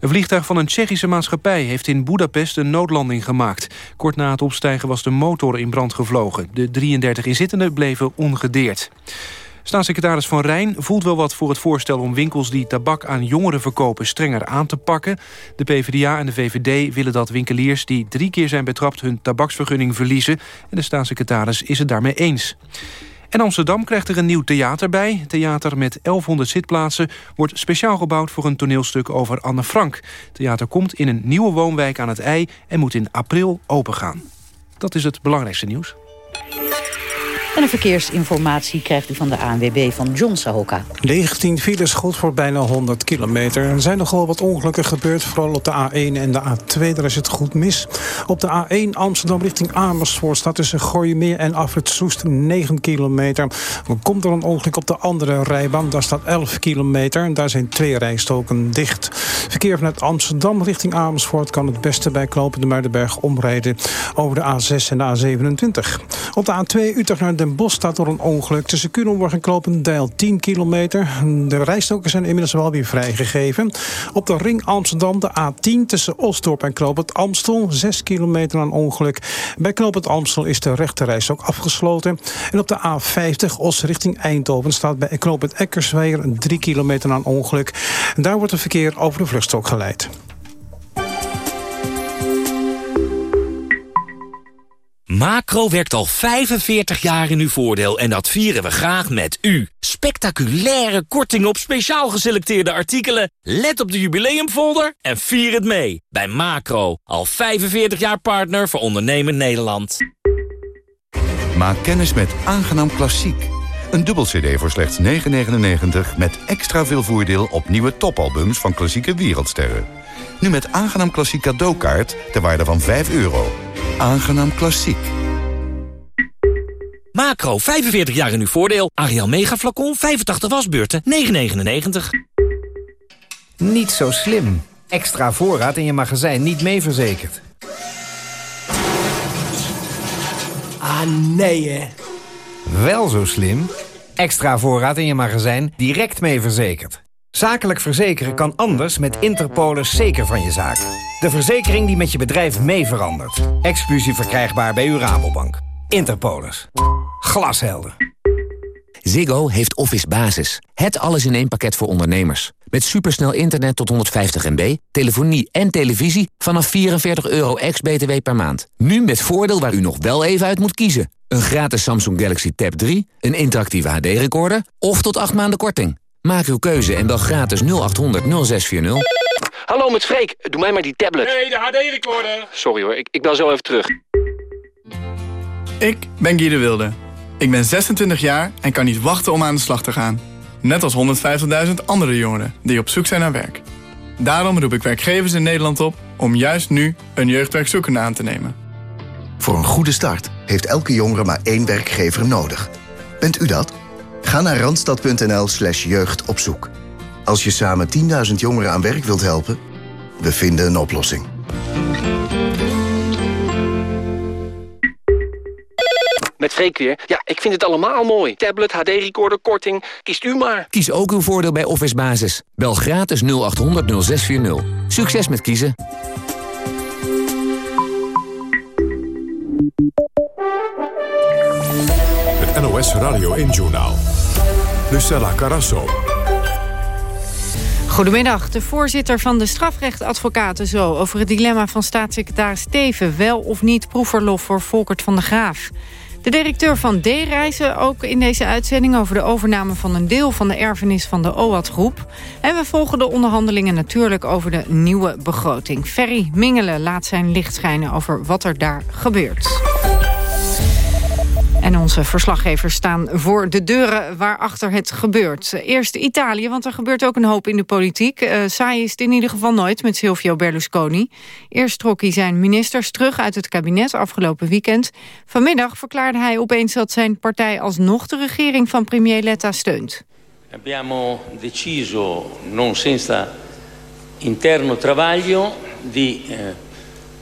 Een vliegtuig van een Tsjechische maatschappij heeft in Budapest een noodlanding gemaakt. Kort na het opstijgen was de motor in brand gevlogen. De 33 inzittenden bleven ongedeerd. Staatssecretaris Van Rijn voelt wel wat voor het voorstel om winkels die tabak aan jongeren verkopen strenger aan te pakken. De PvdA en de VVD willen dat winkeliers die drie keer zijn betrapt hun tabaksvergunning verliezen. En de staatssecretaris is het daarmee eens. En Amsterdam krijgt er een nieuw theater bij. Theater met 1100 zitplaatsen wordt speciaal gebouwd voor een toneelstuk over Anne Frank. Theater komt in een nieuwe woonwijk aan het IJ en moet in april opengaan. Dat is het belangrijkste nieuws. En een verkeersinformatie krijgt u van de ANWB van John Sahoka. 19 files goed voor bijna 100 kilometer. Er zijn nogal wat ongelukken gebeurd, vooral op de A1 en de A2. Daar is het goed mis. Op de A1 Amsterdam richting Amersfoort staat tussen Gooimeer en Afrit Soest 9 kilometer. Er komt er een ongeluk op de andere rijbaan. Daar staat 11 kilometer en daar zijn twee rijstoken dicht. Verkeer vanuit Amsterdam richting Amersfoort kan het beste bij Knopen de Muidenberg omrijden over de A6 en de A27. Op de A2 Utrecht naar Den Bosch staat door een ongeluk. Tussen Culemborg en Klopendijl 10 kilometer. De rijstoken zijn inmiddels wel weer vrijgegeven. Op de ring Amsterdam de A10 tussen Osdorp en Knoopend Amstel. 6 kilometer aan ongeluk. Bij Knoopend Amstel is de rechterrijstok afgesloten. En op de A50 Os richting Eindhoven staat bij Knoopend Eckersweijer 3 kilometer aan ongeluk. Daar wordt het verkeer over de vluchtstok geleid. Macro werkt al 45 jaar in uw voordeel en dat vieren we graag met u. Spectaculaire korting op speciaal geselecteerde artikelen. Let op de jubileumfolder en vier het mee. Bij Macro, al 45 jaar partner voor ondernemend Nederland. Maak kennis met Aangenaam Klassiek. Een dubbel cd voor slechts 9,99 met extra veel voordeel op nieuwe topalbums van klassieke wereldsterren. Nu met Aangenaam Klassiek cadeaukaart ter waarde van 5 euro. Aangenaam Klassiek. Macro, 45 jaar in uw voordeel. Ariel Mega Flacon, 85 wasbeurten, 9,99. Niet zo slim. Extra voorraad in je magazijn niet mee verzekerd. Ah, nee hè. Wel zo slim. Extra voorraad in je magazijn direct mee verzekerd. Zakelijk verzekeren kan anders met Interpolis zeker van je zaak. De verzekering die met je bedrijf mee verandert. Exclusief verkrijgbaar bij uw Rabobank. Interpolis. Glashelder. Ziggo heeft Office Basis. Het alles in één pakket voor ondernemers. Met supersnel internet tot 150 MB, telefonie en televisie vanaf 44 euro ex-BTW per maand. Nu met voordeel waar u nog wel even uit moet kiezen. Een gratis Samsung Galaxy Tab 3, een interactieve HD-recorder of tot 8 maanden korting. Maak uw keuze en bel gratis 0800 0640. Hallo met Freek, doe mij maar die tablet. Nee, de HD-recorder. Sorry hoor, ik, ik bel zo even terug. Ik ben Guy de Wilde. Ik ben 26 jaar en kan niet wachten om aan de slag te gaan. Net als 150.000 andere jongeren die op zoek zijn naar werk. Daarom roep ik werkgevers in Nederland op om juist nu een jeugdwerkzoekende aan te nemen. Voor een goede start heeft elke jongere maar één werkgever nodig. Bent u dat? Ga naar randstad.nl slash jeugdopzoek. Als je samen 10.000 jongeren aan werk wilt helpen, we vinden een oplossing. Met Freek weer. Ja, ik vind het allemaal mooi. Tablet, HD-recorder, korting. Kiest u maar. Kies ook uw voordeel bij Office Basis. Bel gratis 0800 0640. Succes met kiezen. NOS Radio 1-journaal. Lucella Carasso. Goedemiddag. De voorzitter van de strafrechtadvocaten zo... over het dilemma van staatssecretaris Steven... wel of niet proefverlof voor Volkert van de Graaf. De directeur van D-Reizen ook in deze uitzending... over de overname van een deel van de erfenis van de OAT-groep. En we volgen de onderhandelingen natuurlijk over de nieuwe begroting. Ferry Mingelen laat zijn licht schijnen over wat er daar gebeurt. En onze verslaggevers staan voor de deuren waarachter het gebeurt. Eerst Italië, want er gebeurt ook een hoop in de politiek. Uh, saai is het in ieder geval nooit met Silvio Berlusconi. Eerst trok hij zijn ministers terug uit het kabinet afgelopen weekend. Vanmiddag verklaarde hij opeens dat zijn partij alsnog de regering van premier Letta steunt. Abbiamo deciso, non senza interno travaglio, di eh,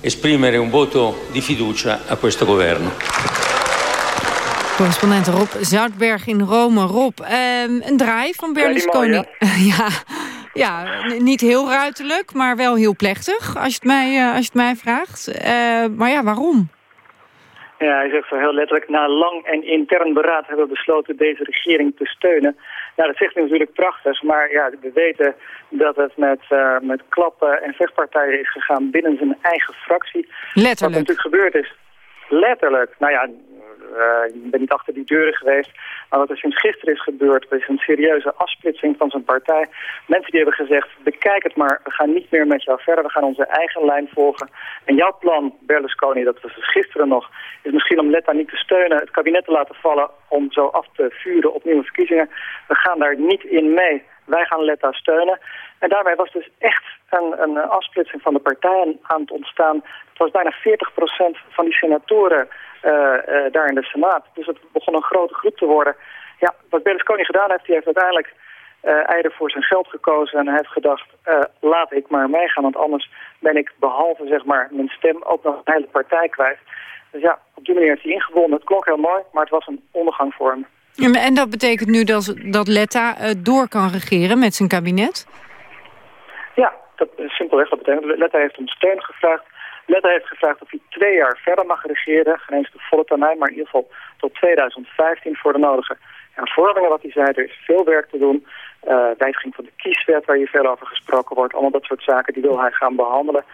esprimere un voto di fiducia a questo governo. Correspondent Rob Zoutberg in Rome. Rob, um, een draai van Berlusconi. Ja, ja, ja, niet heel ruiterlijk, maar wel heel plechtig, als je het mij, uh, als je het mij vraagt. Uh, maar ja, waarom? Ja, hij zegt zo heel letterlijk, na lang en intern beraad hebben we besloten deze regering te steunen. Ja, dat zegt hij natuurlijk prachtig, maar ja, we weten dat het met, uh, met klappen en vechtpartijen is gegaan binnen zijn eigen fractie. Letterlijk. Wat natuurlijk gebeurd is. Letterlijk. Nou ja, uh, ik ben niet achter die deuren geweest. Maar wat er sinds gisteren is gebeurd, is een serieuze afsplitsing van zijn partij. Mensen die hebben gezegd, bekijk het maar, we gaan niet meer met jou verder. We gaan onze eigen lijn volgen. En jouw plan, Berlusconi, dat was dus gisteren nog, is misschien om Letta niet te steunen, het kabinet te laten vallen om zo af te vuren op nieuwe verkiezingen. We gaan daar niet in mee. Wij gaan Letta steunen. En daarbij was dus echt een, een afsplitsing van de partijen aan het ontstaan. Het was bijna 40% van die senatoren uh, uh, daar in de Senaat. Dus het begon een grote groep te worden. Ja, wat Berlusconi gedaan heeft, hij heeft uiteindelijk uh, eieren voor zijn geld gekozen. En hij heeft gedacht, laat ik maar meegaan, want anders ben ik behalve zeg maar mijn stem ook nog een hele partij kwijt. Dus ja, op die manier heeft hij ingewonnen. Het klonk heel mooi, maar het was een ondergang voor hem. En dat betekent nu dat, dat Letta door kan regeren met zijn kabinet? Ja, dat simpelweg. Dat betekent, Letta heeft om steun gevraagd. Letta heeft gevraagd of hij twee jaar verder mag regeren. Geen eens de volle termijn, maar in ieder geval tot 2015 voor de nodige hervormingen. Wat hij zei, er is veel werk te doen. Uh, wijziging van de kieswet, waar hier veel over gesproken wordt. Allemaal dat soort zaken, die wil hij gaan behandelen.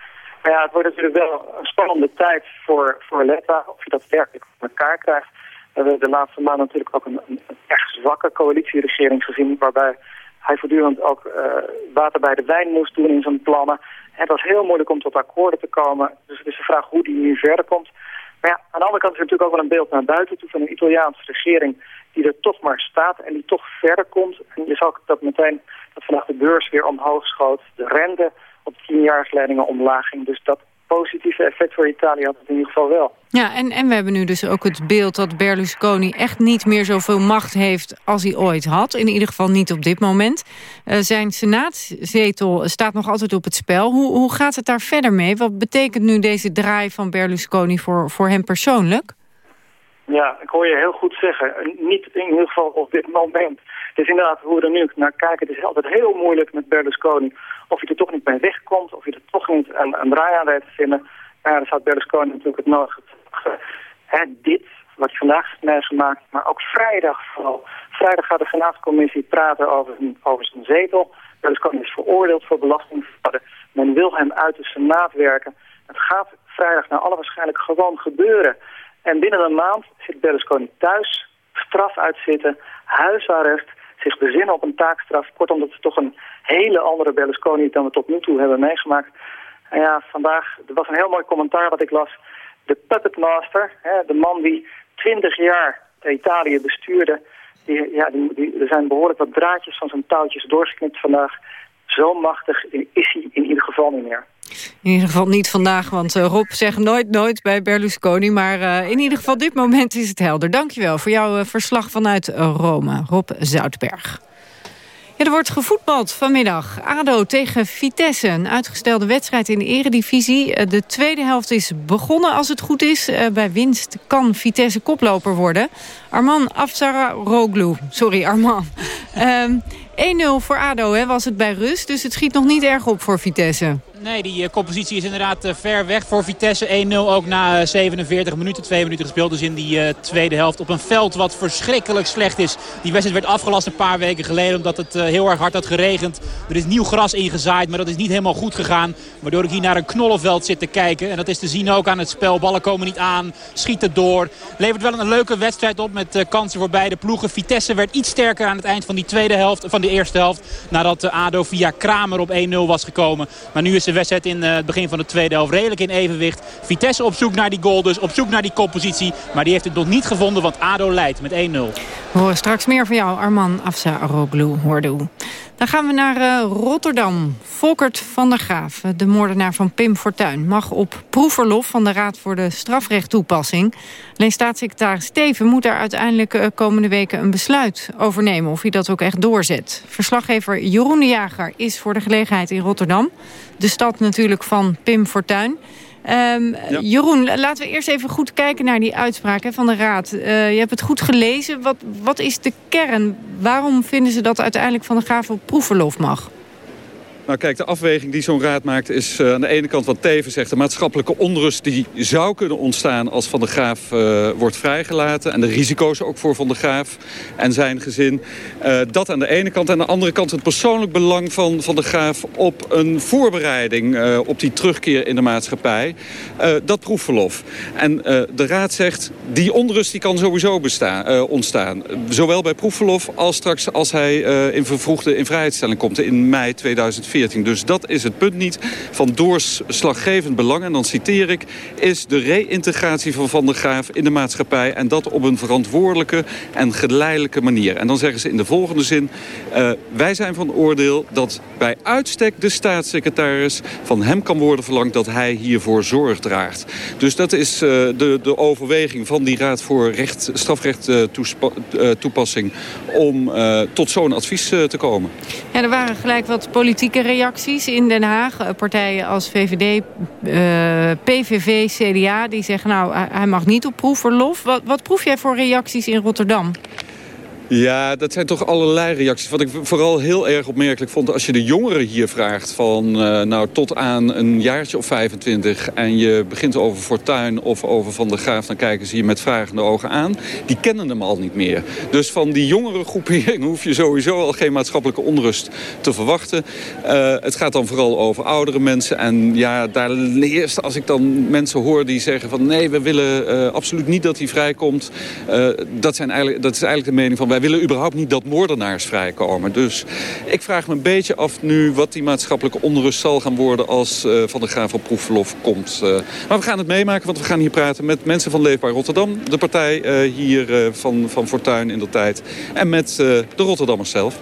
Maar ja, het wordt natuurlijk wel een spannende tijd voor, voor Letta. Of je dat werkelijk voor elkaar krijgt. We hebben de laatste maanden natuurlijk ook een echt zwakke coalitieregering gezien... waarbij hij voortdurend ook uh, water bij de wijn moest doen in zijn plannen. Het was heel moeilijk om tot akkoorden te komen. Dus het is de vraag hoe die nu verder komt. Maar ja, aan de andere kant is er natuurlijk ook wel een beeld naar buiten toe van een Italiaanse regering die er toch maar staat en die toch verder komt. En je zag dat meteen dat vandaag de beurs weer omhoog schoot, de rente op tienjaarsleidingen omlaag ging. Dus dat positieve effect voor Italië had het in ieder geval wel. Ja, en, en we hebben nu dus ook het beeld dat Berlusconi echt niet meer zoveel macht heeft als hij ooit had. In ieder geval niet op dit moment. Uh, zijn senaatszetel staat nog altijd op het spel. Hoe, hoe gaat het daar verder mee? Wat betekent nu deze draai van Berlusconi voor, voor hem persoonlijk? Ja, ik hoor je heel goed zeggen. Niet in ieder geval op dit moment. Het is inderdaad hoe we er nu naar kijken. Het is altijd heel moeilijk met Berlusconi. Of je er toch niet mee wegkomt. Of je er toch niet een, draai aan weet te vinden. Ja, dan staat Berlusconi natuurlijk het nodige. Dit wat hij vandaag heeft meegemaakt, maar ook vrijdag vooral. Vrijdag gaat de Senaatscommissie praten over over zijn zetel. Berlusconi is veroordeeld voor belastingfraude. Men wil hem uit de Senaat werken. Het gaat vrijdag naar alle waarschijnlijk gewoon gebeuren. En binnen een maand zit Berlusconi thuis, straf uitzitten, huisarrest, zich bezinnen op een taakstraf. Kortom, dat is toch een hele andere Berlusconi dan we tot nu toe hebben meegemaakt. En ja, vandaag, er was een heel mooi commentaar wat ik las. De puppet master, hè, de man die 20 jaar Italië bestuurde. Die, ja, die, die, er zijn behoorlijk wat draadjes van zijn touwtjes doorgeknipt vandaag. Zo machtig is hij in ieder geval niet meer. In ieder geval niet vandaag, want uh, Rob zegt nooit nooit bij Berlusconi. Maar uh, in ieder geval dit moment is het helder. Dankjewel voor jouw uh, verslag vanuit Rome, Rob Zoutberg. Ja, er wordt gevoetbald vanmiddag. ADO tegen Vitesse. Een uitgestelde wedstrijd in de eredivisie. De tweede helft is begonnen als het goed is. Bij winst kan Vitesse koploper worden. Arman Afsaroglu. Sorry, Arman. Um, 1-0 voor ADO hè, was het bij rust. Dus het schiet nog niet erg op voor Vitesse. Nee, die uh, koppositie is inderdaad uh, ver weg voor Vitesse. 1-0 ook na uh, 47 minuten. Twee minuten gespeeld dus in die tweede helft. Op een veld wat verschrikkelijk slecht is. Die wedstrijd werd afgelast een paar weken geleden. Omdat het heel erg hard had geregend. Er is nieuw gras ingezaaid. Maar dat is niet helemaal goed gegaan. Waardoor ik hier naar een knollenveld zit te kijken. En dat is te zien ook aan het spel. Ballen komen niet aan. Schieten door. Levert wel een leuke wedstrijd op met kansen voor beide ploegen. Vitesse werd iets sterker aan het eind van die tweede helft. Van de eerste helft. Nadat ADO via Kramer op 1-0 was gekomen. Maar nu is de wedstrijd in het begin van de tweede helft redelijk in evenwicht. Vitesse op zoek naar die goal dus, op zoek naar die koppositie. Maar die heeft het nog niet gevonden, want ADO leidt met 1-0. We horen straks meer van jou, Arman Afsa Aroglu, hoorde u. Dan gaan we naar uh, Rotterdam. Volkert van der Graaf, de moordenaar van Pim Fortuyn... mag op proefverlof van de Raad voor de Strafrechttoepassing. Alleen staatssecretaris Steven moet daar uiteindelijk uh, komende weken... een besluit over nemen of hij dat ook echt doorzet. Verslaggever Jeroen de Jager is voor de gelegenheid in Rotterdam. De stad natuurlijk van Pim Fortuyn. Um, ja. Jeroen, laten we eerst even goed kijken naar die uitspraak hè, van de Raad. Uh, je hebt het goed gelezen. Wat, wat is de kern? Waarom vinden ze dat uiteindelijk Van de Graaf op proefverlof mag? Nou kijk, de afweging die zo'n raad maakt is uh, aan de ene kant wat Teven zegt... de maatschappelijke onrust die zou kunnen ontstaan als Van der Graaf uh, wordt vrijgelaten... en de risico's ook voor Van der Graaf en zijn gezin. Uh, dat aan de ene kant. En aan de andere kant het persoonlijk belang van Van der Graaf... op een voorbereiding op die terugkeer in de maatschappij. dat proefverlof. En de raad zegt, die onrust die kan sowieso bestaan, ontstaan. Zowel bij proefverlof als straks als hij in vervroegde invrijheidstelling komt in mei 2014. Dus dat is het punt niet van doorslaggevend belang. En dan citeer ik, is de reïntegratie van Van der Graaf in de maatschappij. En dat op een verantwoordelijke en geleidelijke manier. En dan zeggen ze in de volgende zin, uh, wij zijn van oordeel dat bij uitstek de staatssecretaris van hem kan worden verlangd dat hij hiervoor zorg draagt. Dus dat is uh, de, de overweging van die Raad voor recht, strafrecht uh, toepassing om tot zo'n advies te komen. Ja, er waren gelijk wat politieke reacties in Den Haag. Eh, partijen als VVD, uh, PVV, CDA, die zeggen nou, hij mag niet op proefverlof. Wat, wat proef jij voor reacties in Rotterdam? Ja, dat zijn toch allerlei reacties. Wat ik vooral heel erg opmerkelijk vond... als je de jongeren hier vraagt van uh, nou, tot aan een jaartje of 25... en je begint over Fortuin of over Van der Graaf... dan kijken ze je met vragende ogen aan. Die kennen hem al niet meer. Dus van die jongere groepering hoef je sowieso al geen maatschappelijke onrust te verwachten. Uh, het gaat dan vooral over oudere mensen. En ja, daar eerst als ik dan mensen hoor die zeggen van... nee, we willen uh, absoluut niet dat hij vrijkomt. dat, zijn eigenlijk, dat is eigenlijk de mening van wij willen überhaupt niet dat moordenaars vrijkomen. Dus ik vraag me een beetje af nu wat die maatschappelijke onrust zal gaan worden... als uh, Van der Graaf op proefverlof komt. Uh, maar we gaan het meemaken, want we gaan hier praten met mensen van Leefbaar Rotterdam. De partij uh, hier van, van Fortuin in de tijd. En met de Rotterdammers zelf.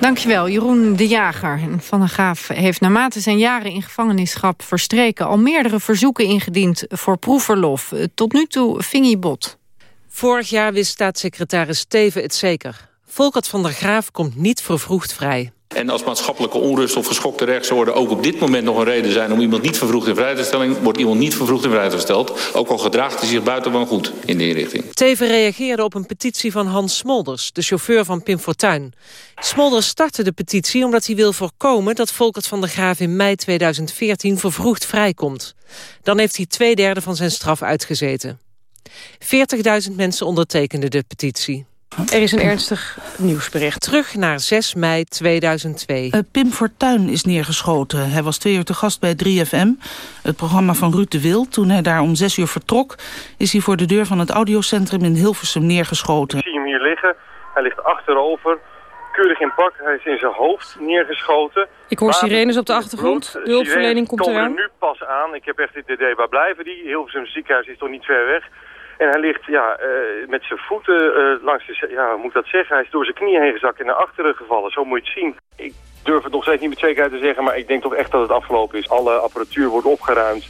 Dankjewel, Jeroen de Jager. Van der Graaf heeft naarmate zijn jaren in gevangenisschap verstreken... al meerdere verzoeken ingediend voor proefverlof. Tot nu toe ving hij bot. Vorig jaar wist staatssecretaris Steven het zeker. Volkert van der Graaf komt niet vervroegd vrij. En als maatschappelijke onrust of geschokte rechtsorde ook op dit moment nog een reden zijn om iemand niet vervroegd in vrijheid te stellen, wordt iemand niet vervroegd in vrijheid gesteld. Ook al gedraagt hij zich buitengewoon goed in de inrichting. Teven reageerde op een petitie van Hans Smolders, de chauffeur van Pim Fortuyn. Smolders startte de petitie omdat hij wil voorkomen dat Volkert van der Graaf in mei 2014 vervroegd vrijkomt. Dan heeft hij twee derde van zijn straf uitgezeten. 40.000 mensen ondertekenden de petitie. Er is een ernstig nieuwsbericht. Terug naar 6 mei 2002. Uh, Pim Fortuyn is neergeschoten. Hij was twee uur te gast bij 3FM, het programma van Ruud de Wil. Toen hij daar om 6 uur vertrok, is hij voor de deur van het audiocentrum in Hilversum neergeschoten. Ik zie hem hier liggen. Hij ligt achterover. Keurig in pak. Hij is in zijn hoofd neergeschoten. Ik hoor sirenes op de achtergrond. De hulpverlening komt eraan. nu pas aan. Ik heb echt het idee, waar blijven die? Hilversum ziekenhuis is toch niet ver weg? En hij ligt ja, uh, met zijn voeten uh, langs de... Ja, hoe moet ik dat zeggen? Hij is door zijn knieën heen gezakt en naar achteren gevallen. Zo moet je het zien. Ik durf het nog steeds niet met zekerheid te zeggen, maar ik denk toch echt dat het afgelopen is. Alle apparatuur wordt opgeruimd.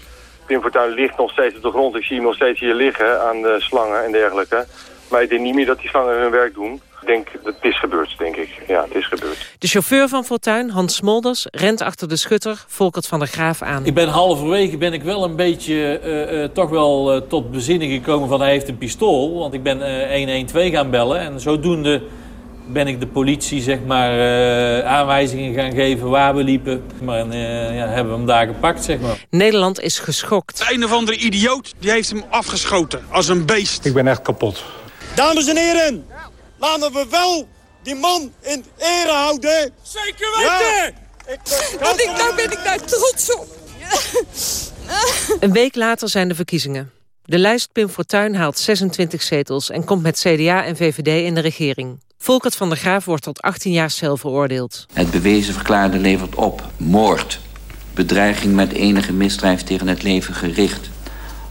Pim Fortuyn ligt nog steeds op de grond. Ik zie hem nog steeds hier liggen aan de slangen en dergelijke. Maar ik denk niet meer dat die slangen hun werk doen denk, het is gebeurd, denk ik. Ja, het is gebeurd. De chauffeur van Fortuin, Hans Smolders, rent achter de schutter Volkert van der Graaf aan. Ik ben halverwege ben ik wel een beetje uh, uh, toch wel uh, tot bezinning gekomen van hij heeft een pistool. Want ik ben 112 gaan bellen en zodoende ben ik de politie zeg maar aanwijzingen gaan geven waar we liepen. Maar ja, hebben we hem daar gepakt zeg maar. Nederland is geschokt. Een of andere idioot die heeft hem afgeschoten als een beest. Ik ben echt kapot. Dames en heren, laten we wel die man in ere houden. Zeker weten! Ja. Ik, Want ik, daar ben ik daar trots op. Een week later zijn de verkiezingen. De lijst Pim Fortuyn haalt 26 zetels... en komt met CDA en VVD in de regering. Volkert van der Graaf wordt tot 18 jaar cel veroordeeld. Het bewezen verklaarde levert op moord, bedreiging met enige misdrijf tegen het leven gericht...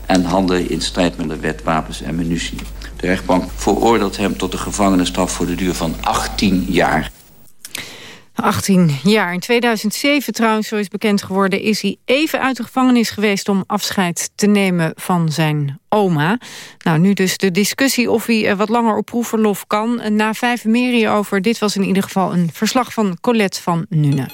en handelen in strijd met de wet wapens en munitie. De rechtbank veroordeelt hem tot een gevangenisstraf voor de duur van 18 jaar. 18 jaar. In 2007 trouwens, zo is bekend geworden... is hij even uit de gevangenis geweest om afscheid te nemen van zijn oma. Nou, nu dus de discussie of hij eh, wat langer op proefverlof kan. Na vijf meer hierover. Dit was in ieder geval een verslag van Colette van Nune.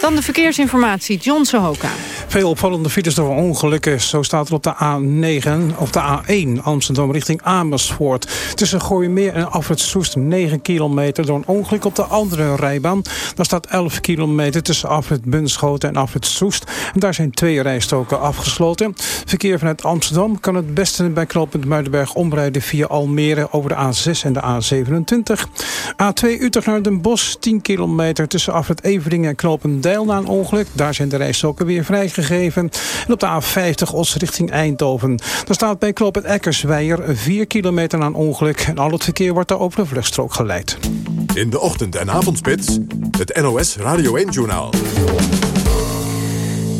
Dan de verkeersinformatie, John Sohoka. Veel opvallende files door ongelukken. Zo staat er op de A9, of de A1 Amsterdam richting Amersfoort. Tussen Gooimeer en Afrit Soest 9 kilometer door een ongeluk op de andere rijbaan. Daar staat 11 kilometer tussen Afrit Bunschoten en Afrit Soest. En daar zijn twee rijstoken afgesloten. Verkeer vanuit Amsterdam kan het beste bij knooppunt Muidenberg omrijden via Almere over de A6 en de A27. A2 Utrecht naar Den Bosch 10 kilometer tussen Afrit Evering en knooppunt Deil na een ongeluk. Daar zijn de rijstoken weer vrijgegeven. En op de A50 Os richting Eindhoven. Daar staat bij Kloop Eckersweijer 4 kilometer na een ongeluk. En al het verkeer wordt daar over de vluchtstrook geleid. In de ochtend- en avondspits, het NOS Radio 1-journaal.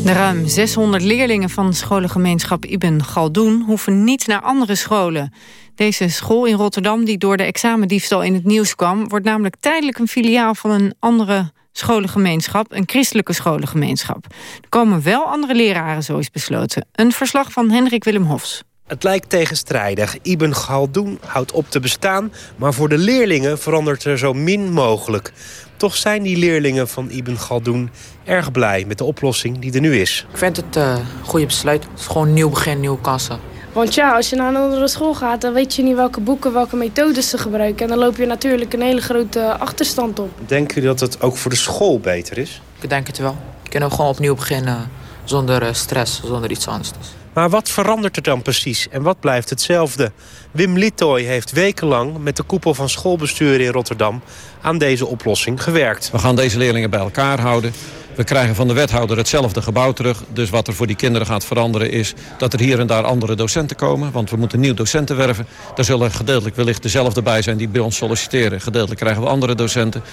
De ruim 600 leerlingen van scholengemeenschap Ibn Galdoen... hoeven niet naar andere scholen. Deze school in Rotterdam, die door de examendiefstal in het nieuws kwam... wordt namelijk tijdelijk een filiaal van een andere scholengemeenschap, een christelijke scholengemeenschap. Er komen wel andere leraren, zo is besloten. Een verslag van Hendrik Willem Hofs. Het lijkt tegenstrijdig. Ibn Galdoen houdt op te bestaan... maar voor de leerlingen verandert er zo min mogelijk. Toch zijn die leerlingen van Ibn Galdoen erg blij met de oplossing die er nu is. Ik vind het uh, een goede besluit. Het is gewoon nieuw begin, nieuwe kansen. Want ja, als je naar een andere school gaat, dan weet je niet welke boeken, welke methodes ze gebruiken. En dan loop je natuurlijk een hele grote achterstand op. Denken jullie dat het ook voor de school beter is? Ik denk het wel. Je kan ook gewoon opnieuw beginnen zonder eh, stress, zonder iets anders. Maar wat verandert er dan precies en wat blijft hetzelfde? Wim Littoy heeft wekenlang met de koepel van schoolbesturen in Rotterdam aan deze oplossing gewerkt. We gaan deze leerlingen bij elkaar houden. We krijgen van de wethouder hetzelfde gebouw terug. Dus wat er voor die kinderen gaat veranderen is dat er hier en daar andere docenten komen. Want we moeten nieuw docenten werven. Daar zullen gedeeltelijk wellicht dezelfde bij zijn die bij ons solliciteren. Gedeeltelijk krijgen we andere docenten.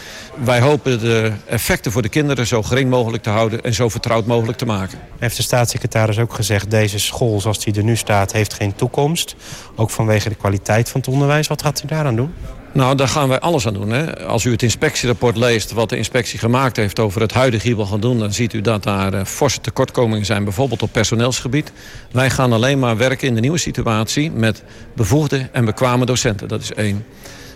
Wij hopen de effecten voor de kinderen zo gering mogelijk te houden en zo vertrouwd mogelijk te maken. Heeft de staatssecretaris ook gezegd, deze school zoals die er nu staat heeft geen toekomst. Ook vanwege de kwaliteit van het onderwijs. Wat gaat u daaraan doen? Nou, daar gaan wij alles aan doen. Hè. Als u het inspectierapport leest wat de inspectie gemaakt heeft over het huidige Giebel gaan doen... dan ziet u dat daar uh, forse tekortkomingen zijn, bijvoorbeeld op personeelsgebied. Wij gaan alleen maar werken in de nieuwe situatie met bevoegde en bekwame docenten. Dat is één.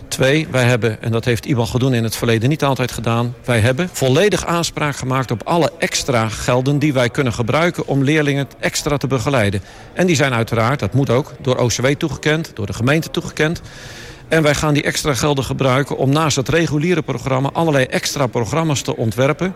Twee, wij hebben, en dat heeft Iban Gedoen in het verleden niet altijd gedaan... wij hebben volledig aanspraak gemaakt op alle extra gelden... die wij kunnen gebruiken om leerlingen extra te begeleiden. En die zijn uiteraard, dat moet ook, door OCW toegekend, door de gemeente toegekend... En wij gaan die extra gelden gebruiken om naast het reguliere programma... allerlei extra programma's te ontwerpen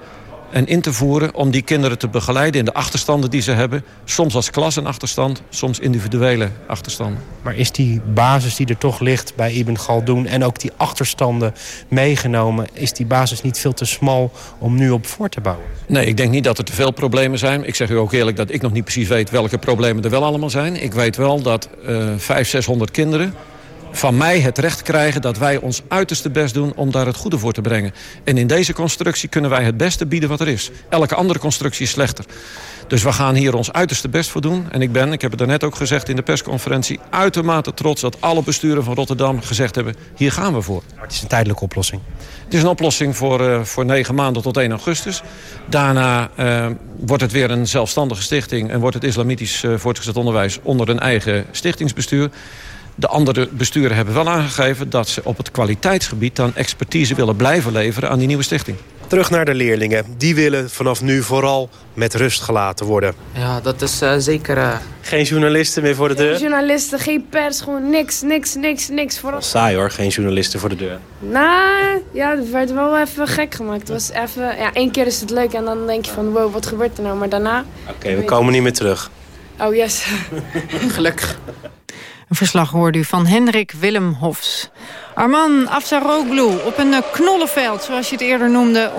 en in te voeren... om die kinderen te begeleiden in de achterstanden die ze hebben. Soms als klas een achterstand, soms individuele achterstanden. Maar is die basis die er toch ligt bij Ibn Galdoen... en ook die achterstanden meegenomen... is die basis niet veel te smal om nu op voor te bouwen? Nee, ik denk niet dat er te veel problemen zijn. Ik zeg u ook eerlijk dat ik nog niet precies weet welke problemen er wel allemaal zijn. Ik weet wel dat uh, 500, 600 kinderen van mij het recht krijgen dat wij ons uiterste best doen om daar het goede voor te brengen. En in deze constructie kunnen wij het beste bieden wat er is. Elke andere constructie is slechter. Dus we gaan hier ons uiterste best voor doen. En ik ben, ik heb het daarnet ook gezegd in de persconferentie... uitermate trots dat alle besturen van Rotterdam gezegd hebben... hier gaan we voor. Maar het is een tijdelijke oplossing. Het is een oplossing voor, uh, voor 9 maanden tot 1 augustus. Daarna uh, wordt het weer een zelfstandige stichting... en wordt het islamitisch uh, voortgezet onderwijs onder een eigen stichtingsbestuur. De andere besturen hebben wel aangegeven dat ze op het kwaliteitsgebied... dan expertise willen blijven leveren aan die nieuwe stichting. Terug naar de leerlingen. Die willen vanaf nu vooral met rust gelaten worden. Ja, dat is uh, zeker... Uh... Geen journalisten meer voor de deur? Geen journalisten, geen pers, gewoon niks, niks, niks, niks. Vooral... Saai hoor, geen journalisten voor de deur. Nou, ja, dat werd wel even gek gemaakt. Het was even, ja, één keer is het leuk en dan denk je van wow, wat gebeurt er nou? Maar daarna... Oké, okay, we komen niet meer terug. Oh yes. Gelukkig. Een verslag hoorde u van Hendrik Willem Hofs. Arman Afsaroglu op een knollenveld, zoals je het eerder noemde...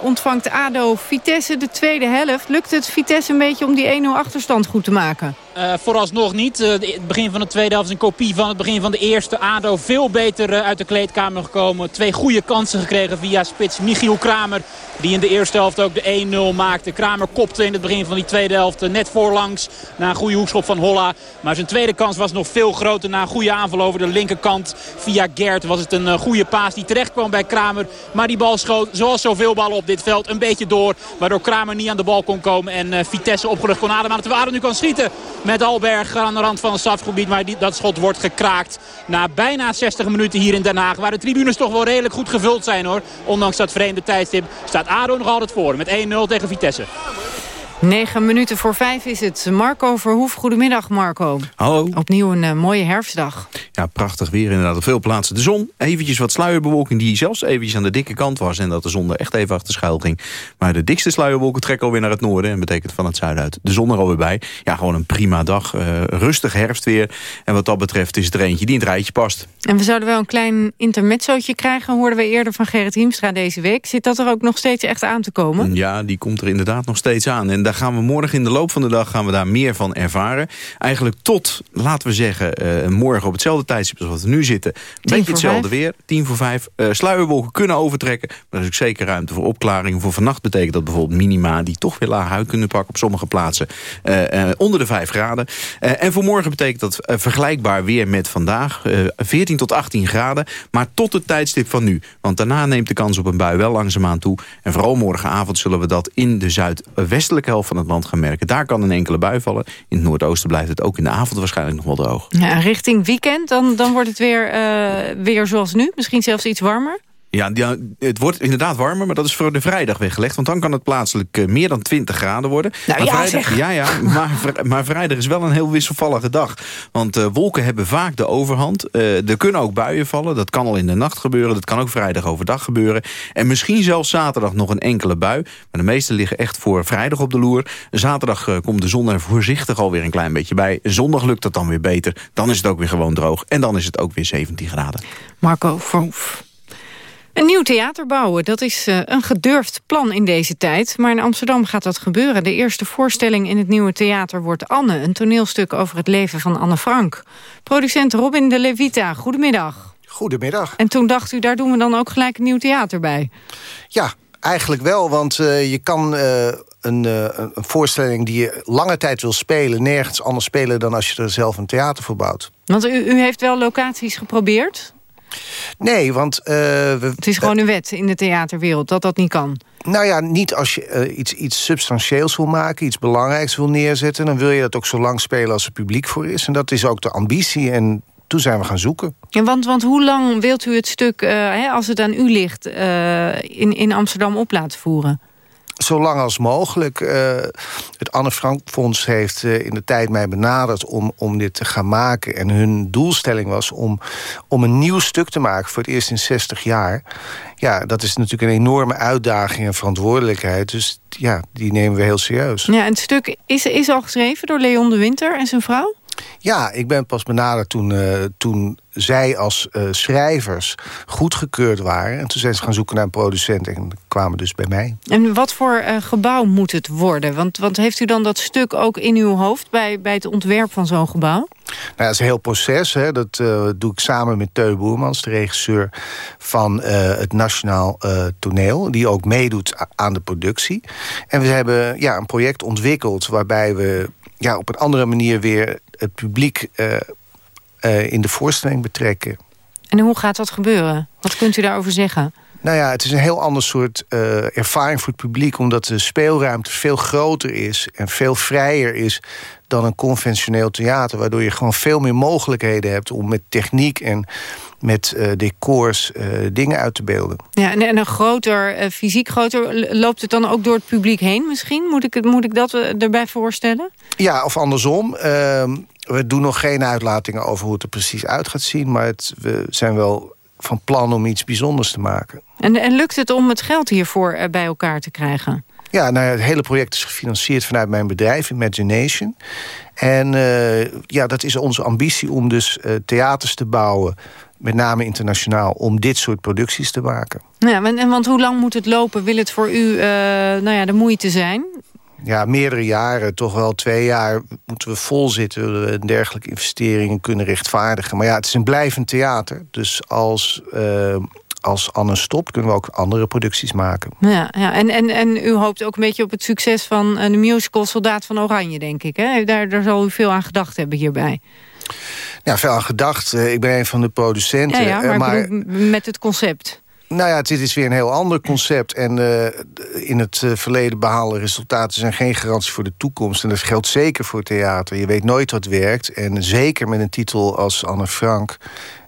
ontvangt ADO Vitesse de tweede helft. Lukt het Vitesse een beetje om die 1-0 achterstand goed te maken? Uh, vooralsnog niet. Het begin van de tweede helft is een kopie van het begin van de eerste. ADO veel beter uit de kleedkamer gekomen. Twee goede kansen gekregen via spits Michiel Kramer. Die in de eerste helft ook de 1-0 maakte. Kramer kopte in het begin van die tweede helft net voorlangs. Na een goede hoekschop van Holla. Maar zijn tweede kans was nog veel groter. Na een goede aanval over de linkerkant via Was het een goede paas die terecht kwam bij Kramer. Maar die bal schoot, zoals zoveel ballen op dit veld, een beetje door. Waardoor Kramer niet aan de bal kon komen. En Vitesse opgelucht kon ademen. Terwijl ADO nu kan schieten met Alberg aan de rand van het strafgebied. Maar die, dat schot wordt gekraakt na bijna 60 minuten hier in Den Haag. Waar de tribunes toch wel redelijk goed gevuld zijn hoor. Ondanks dat vreemde tijdstip staat ADO nog altijd voor met 1-0 tegen Vitesse. 9 minuten voor 5 is het. Marco Verhoef, goedemiddag Marco. Hallo. Opnieuw een uh, mooie herfstdag. Ja, prachtig weer inderdaad. Op veel plaatsen de zon. Eventjes wat sluierbewolking die zelfs eventjes aan de dikke kant was. En dat de zon er echt even achter schuil ging. Maar de dikste sluierbewolken trekken alweer naar het noorden. En betekent van het zuiden uit de zon er alweer bij. Ja, gewoon een prima dag. Uh, rustig herfstweer. En wat dat betreft is het er eentje die in het rijtje past. En we zouden wel een klein intermezzootje krijgen. Hoorden we eerder van Gerrit Hiemstra deze week. Zit dat er ook nog steeds echt aan te komen? Ja, die komt er inderdaad nog steeds aan. En daar gaan we morgen in de loop van de dag gaan we daar meer van ervaren. Eigenlijk tot, laten we zeggen, uh, morgen op hetzelfde tijdstip als wat we nu zitten. Een beetje hetzelfde weer, tien voor vijf. Uh, sluierwolken kunnen overtrekken. Maar er is ook zeker ruimte voor opklaring. Voor vannacht betekent dat bijvoorbeeld minima... die toch weer laag uit kunnen pakken op sommige plaatsen. Uh, onder de 5 graden. en voor morgen betekent dat vergelijkbaar weer met vandaag. 14 tot 18 graden. Maar tot het tijdstip van nu. Want daarna neemt de kans op een bui wel langzaamaan toe. En vooral morgenavond zullen we dat in de zuidwestelijke van het land gaan merken. Daar kan een enkele bui vallen. In het noordoosten blijft het ook in de avond waarschijnlijk nog wel droog. Ja, richting weekend, dan, dan wordt het weer, uh, weer zoals nu. Misschien zelfs iets warmer. Ja, ja, het wordt inderdaad warmer, maar dat is voor de vrijdag weggelegd. Want dan kan het plaatselijk uh, meer dan 20 graden worden. Nou, maar ja, vrijdag, zeg. ja, ja maar, maar vrijdag is wel een heel wisselvallige dag. Want uh, wolken hebben vaak de overhand. Uh, er kunnen ook buien vallen. Dat kan al in de nacht gebeuren. Dat kan ook vrijdag overdag gebeuren. En misschien zelfs zaterdag nog een enkele bui. Maar de meeste liggen echt voor vrijdag op de loer. Zaterdag komt de zon er voorzichtig alweer een klein beetje bij. Zondag lukt dat dan weer beter. Dan is het ook weer gewoon droog. En dan is het ook weer 17 graden. Marco Verhoef. Een nieuw theater bouwen, dat is uh, een gedurfd plan in deze tijd. Maar in Amsterdam gaat dat gebeuren. De eerste voorstelling in het nieuwe theater wordt Anne. Een toneelstuk over het leven van Anne Frank. Producent Robin de Levita, goedemiddag. Goedemiddag. En toen dacht u, daar doen we dan ook gelijk een nieuw theater bij? Ja, eigenlijk wel, want uh, je kan... Uh, een, een, voorstelling die je lange tijd wil spelen... nergens anders spelen dan als je er zelf een theater voor bouwt. Want u, u heeft wel locaties geprobeerd? Nee, want... Uh, we, het is gewoon een wet in de theaterwereld dat dat niet kan. Nou ja, niet als je uh, iets, iets substantieels wil maken... iets belangrijks wil neerzetten... dan wil je dat ook zo lang spelen als er publiek voor is. En dat is ook de ambitie en toen zijn we gaan zoeken. Ja, want, want hoe lang wilt u het stuk, uh, hè, als het aan u ligt... in, in Amsterdam op laten voeren? Zo lang als mogelijk. Uh, het Anne Frank Fonds heeft uh, in de tijd mij benaderd om, om dit te gaan maken. En hun doelstelling was om, om een nieuw stuk te maken voor het eerst in 60 jaar. Ja, dat is natuurlijk een enorme uitdaging en verantwoordelijkheid. Dus ja, die nemen we heel serieus. Ja, het stuk is, is al geschreven door Leon de Winter en zijn vrouw? Ja, ik ben pas benaderd toen, uh, toen zij als uh, schrijvers goedgekeurd waren. En toen zijn ze gaan zoeken naar een producent en kwamen dus bij mij. En wat voor uh, gebouw moet het worden? Want, want heeft u dan dat stuk ook in uw hoofd bij, bij het ontwerp van zo'n gebouw? Nou, dat is een heel proces. Hè. Dat uh, doe ik samen met Teu Boermans, de regisseur van het Nationaal Toneel. Die ook meedoet aan de productie. En we hebben ja, een project ontwikkeld waarbij we ja, op een andere manier weer het publiek uh, uh, in de voorstelling betrekken. En hoe gaat dat gebeuren? Wat kunt u daarover zeggen? Nou ja, het is een heel ander soort uh, ervaring voor het publiek... omdat de speelruimte veel groter is en veel vrijer is... dan een conventioneel theater... waardoor je gewoon veel meer mogelijkheden hebt... om met techniek en met uh, decors uh, dingen uit te beelden. Ja, en, en een groter, uh, fysiek groter, loopt het dan ook door het publiek heen misschien? Moet ik, moet ik dat erbij voorstellen? Ja, of andersom. Ehm, we doen nog geen uitlatingen over hoe het er precies uit gaat zien... maar het, we zijn wel van plan om iets bijzonders te maken. En, en lukt het om het geld hiervoor bij elkaar te krijgen? Ja, nou, het hele project is gefinancierd vanuit mijn bedrijf, Imagination. En uh, ja, dat is onze ambitie om dus uh, theaters te bouwen met name internationaal, om dit soort producties te maken. Ja, en, want hoe lang moet het lopen? Wil het voor u uh, nou ja, de moeite zijn? Ja, meerdere jaren, toch wel twee jaar moeten we vol zitten... willen we een dergelijke investeringen kunnen rechtvaardigen. Maar ja, het is een blijvend theater. Dus als, uh, als Anne stopt, kunnen we ook andere producties maken. Ja, ja. En, en, en u hoopt ook een beetje op het succes van de musical Soldaat van Oranje, denk ik. Hè? Daar, daar zal u veel aan gedacht hebben hierbij. Ja, veel aan gedacht. Ik ben een van de producenten. Ja, ja maar, maar met het concept. Nou ja, dit is weer een heel ander concept. En uh, in het uh, verleden behaalde resultaten zijn geen garantie voor de toekomst. En dat geldt zeker voor theater. Je weet nooit wat werkt. En zeker met een titel als Anne Frank...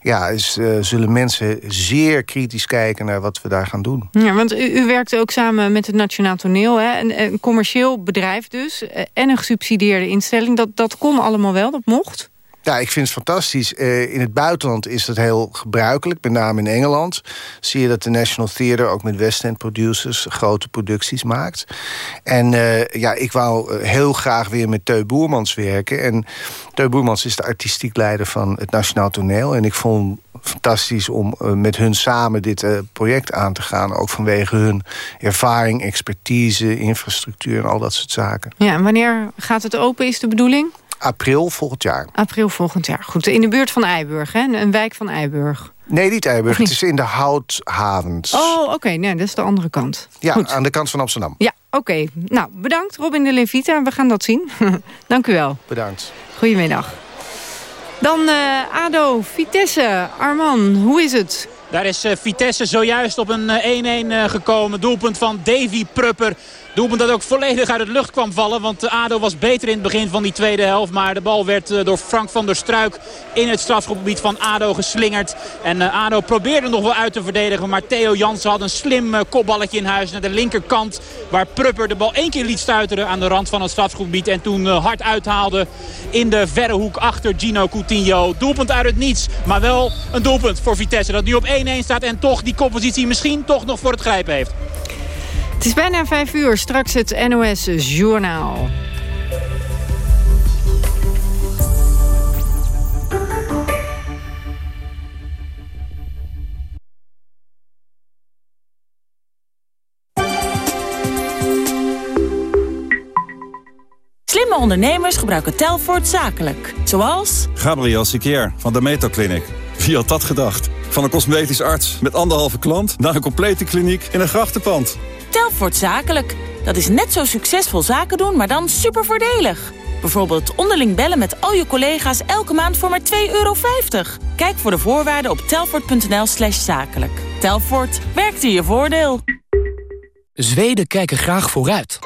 Ja, is, uh, zullen mensen zeer kritisch kijken naar wat we daar gaan doen. Ja, want u, u werkt ook samen met het Nationaal Toneel. Hè? Een, een commercieel bedrijf dus. En een gesubsidieerde instelling. Dat, dat kon allemaal wel, dat mocht? Ja, ik vind het fantastisch. Uh, in het buitenland is dat heel gebruikelijk. Met name in Engeland zie je dat de National Theatre... ook met West End producers grote producties maakt. En uh, ja, ik wou heel graag weer met Teu Boermans werken. En Teu Boermans is de artistiek leider van het Nationaal Toneel. En ik vond fantastisch om met hun samen dit project aan te gaan. Ook vanwege hun ervaring, expertise, infrastructuur en al dat soort zaken. Ja, en wanneer gaat het open, is de bedoeling? April volgend jaar. April volgend jaar. Goed, in de buurt van Eiburg, hè? Een wijk van Eiburg. Nee, niet Eiburg. Het is in de Houthavens. Oh, oké. Okay. Nee, dat is de andere kant. Ja, Goed. aan de kant van Amsterdam. Ja, oké. Okay. Nou, bedankt Robin de Levita. We gaan dat zien. Dank u wel. Bedankt. Goedemiddag. Dan uh, ADO, Vitesse. Arman, hoe is het? Daar is uh, Vitesse zojuist op een 1-1 uh, gekomen. Doelpunt van Davy Prupper. Doelpunt dat ook volledig uit het lucht kwam vallen. Want ADO was beter in het begin van die tweede helft. Maar de bal werd uh, door Frank van der Struik in het strafgebied van ADO geslingerd. En uh, ADO probeerde nog wel uit te verdedigen. Maar Theo Jansen had een slim uh, kopballetje in huis naar de linkerkant. Waar Prupper de bal één keer liet stuiteren aan de rand van het strafgebied. En toen hard uithaalde in de verre hoek achter Gino Coutinho. Doelpunt uit het niets. Maar wel een doelpunt voor Vitesse dat nu op 1-1 staat. En toch die koppositie misschien toch nog voor het grijpen heeft. Het is bijna vijf uur, straks het NOS Journaal. Slimme ondernemers gebruiken Telfort zakelijk. Zoals... Gabriel Sikier van de Meto Clinic. Wie had dat gedacht? Van een cosmetisch arts met anderhalve klant... naar een complete kliniek in een grachtenpand. Telfort Zakelijk. Dat is net zo succesvol zaken doen, maar dan super voordelig. Bijvoorbeeld onderling bellen met al je collega's elke maand voor maar 2,50 euro. Kijk voor de voorwaarden op telfort.nl slash zakelijk. Telfort, werkt in je voordeel. Zweden kijken graag vooruit.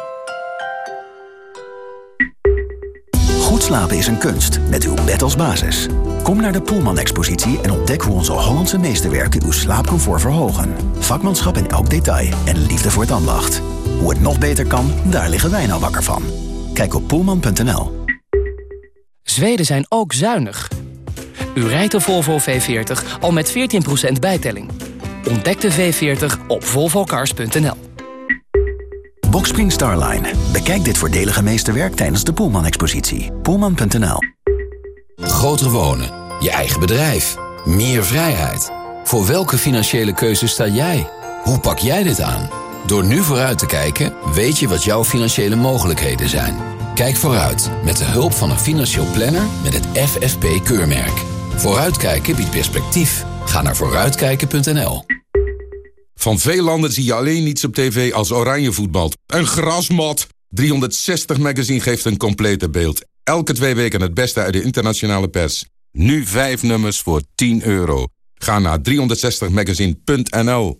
Slapen is een kunst, met uw bed als basis. Kom naar de Poelman-expositie en ontdek hoe onze Hollandse meesterwerken uw slaapcomfort verhogen. Vakmanschap in elk detail en liefde voor het ambacht. Hoe het nog beter kan, daar liggen wij nou wakker van. Kijk op poelman.nl. Zweden zijn ook zuinig. U rijdt de Volvo V40 al met 14% bijtelling. Ontdek de V40 op volvocars.nl. Boxspring Starline. Bekijk dit voordelige meesterwerk tijdens de Poelman-expositie. Poelman.nl Groter wonen, je eigen bedrijf, meer vrijheid. Voor welke financiële keuze sta jij? Hoe pak jij dit aan? Door nu vooruit te kijken, weet je wat jouw financiële mogelijkheden zijn. Kijk vooruit met de hulp van een financieel planner met het FFP-keurmerk. Vooruitkijken biedt perspectief. Ga naar vooruitkijken.nl. Van veel landen zie je alleen niets op tv als oranje voetbalt. Een grasmat! 360 Magazine geeft een complete beeld. Elke twee weken het beste uit de internationale pers. Nu vijf nummers voor 10 euro. Ga naar 360magazine.nl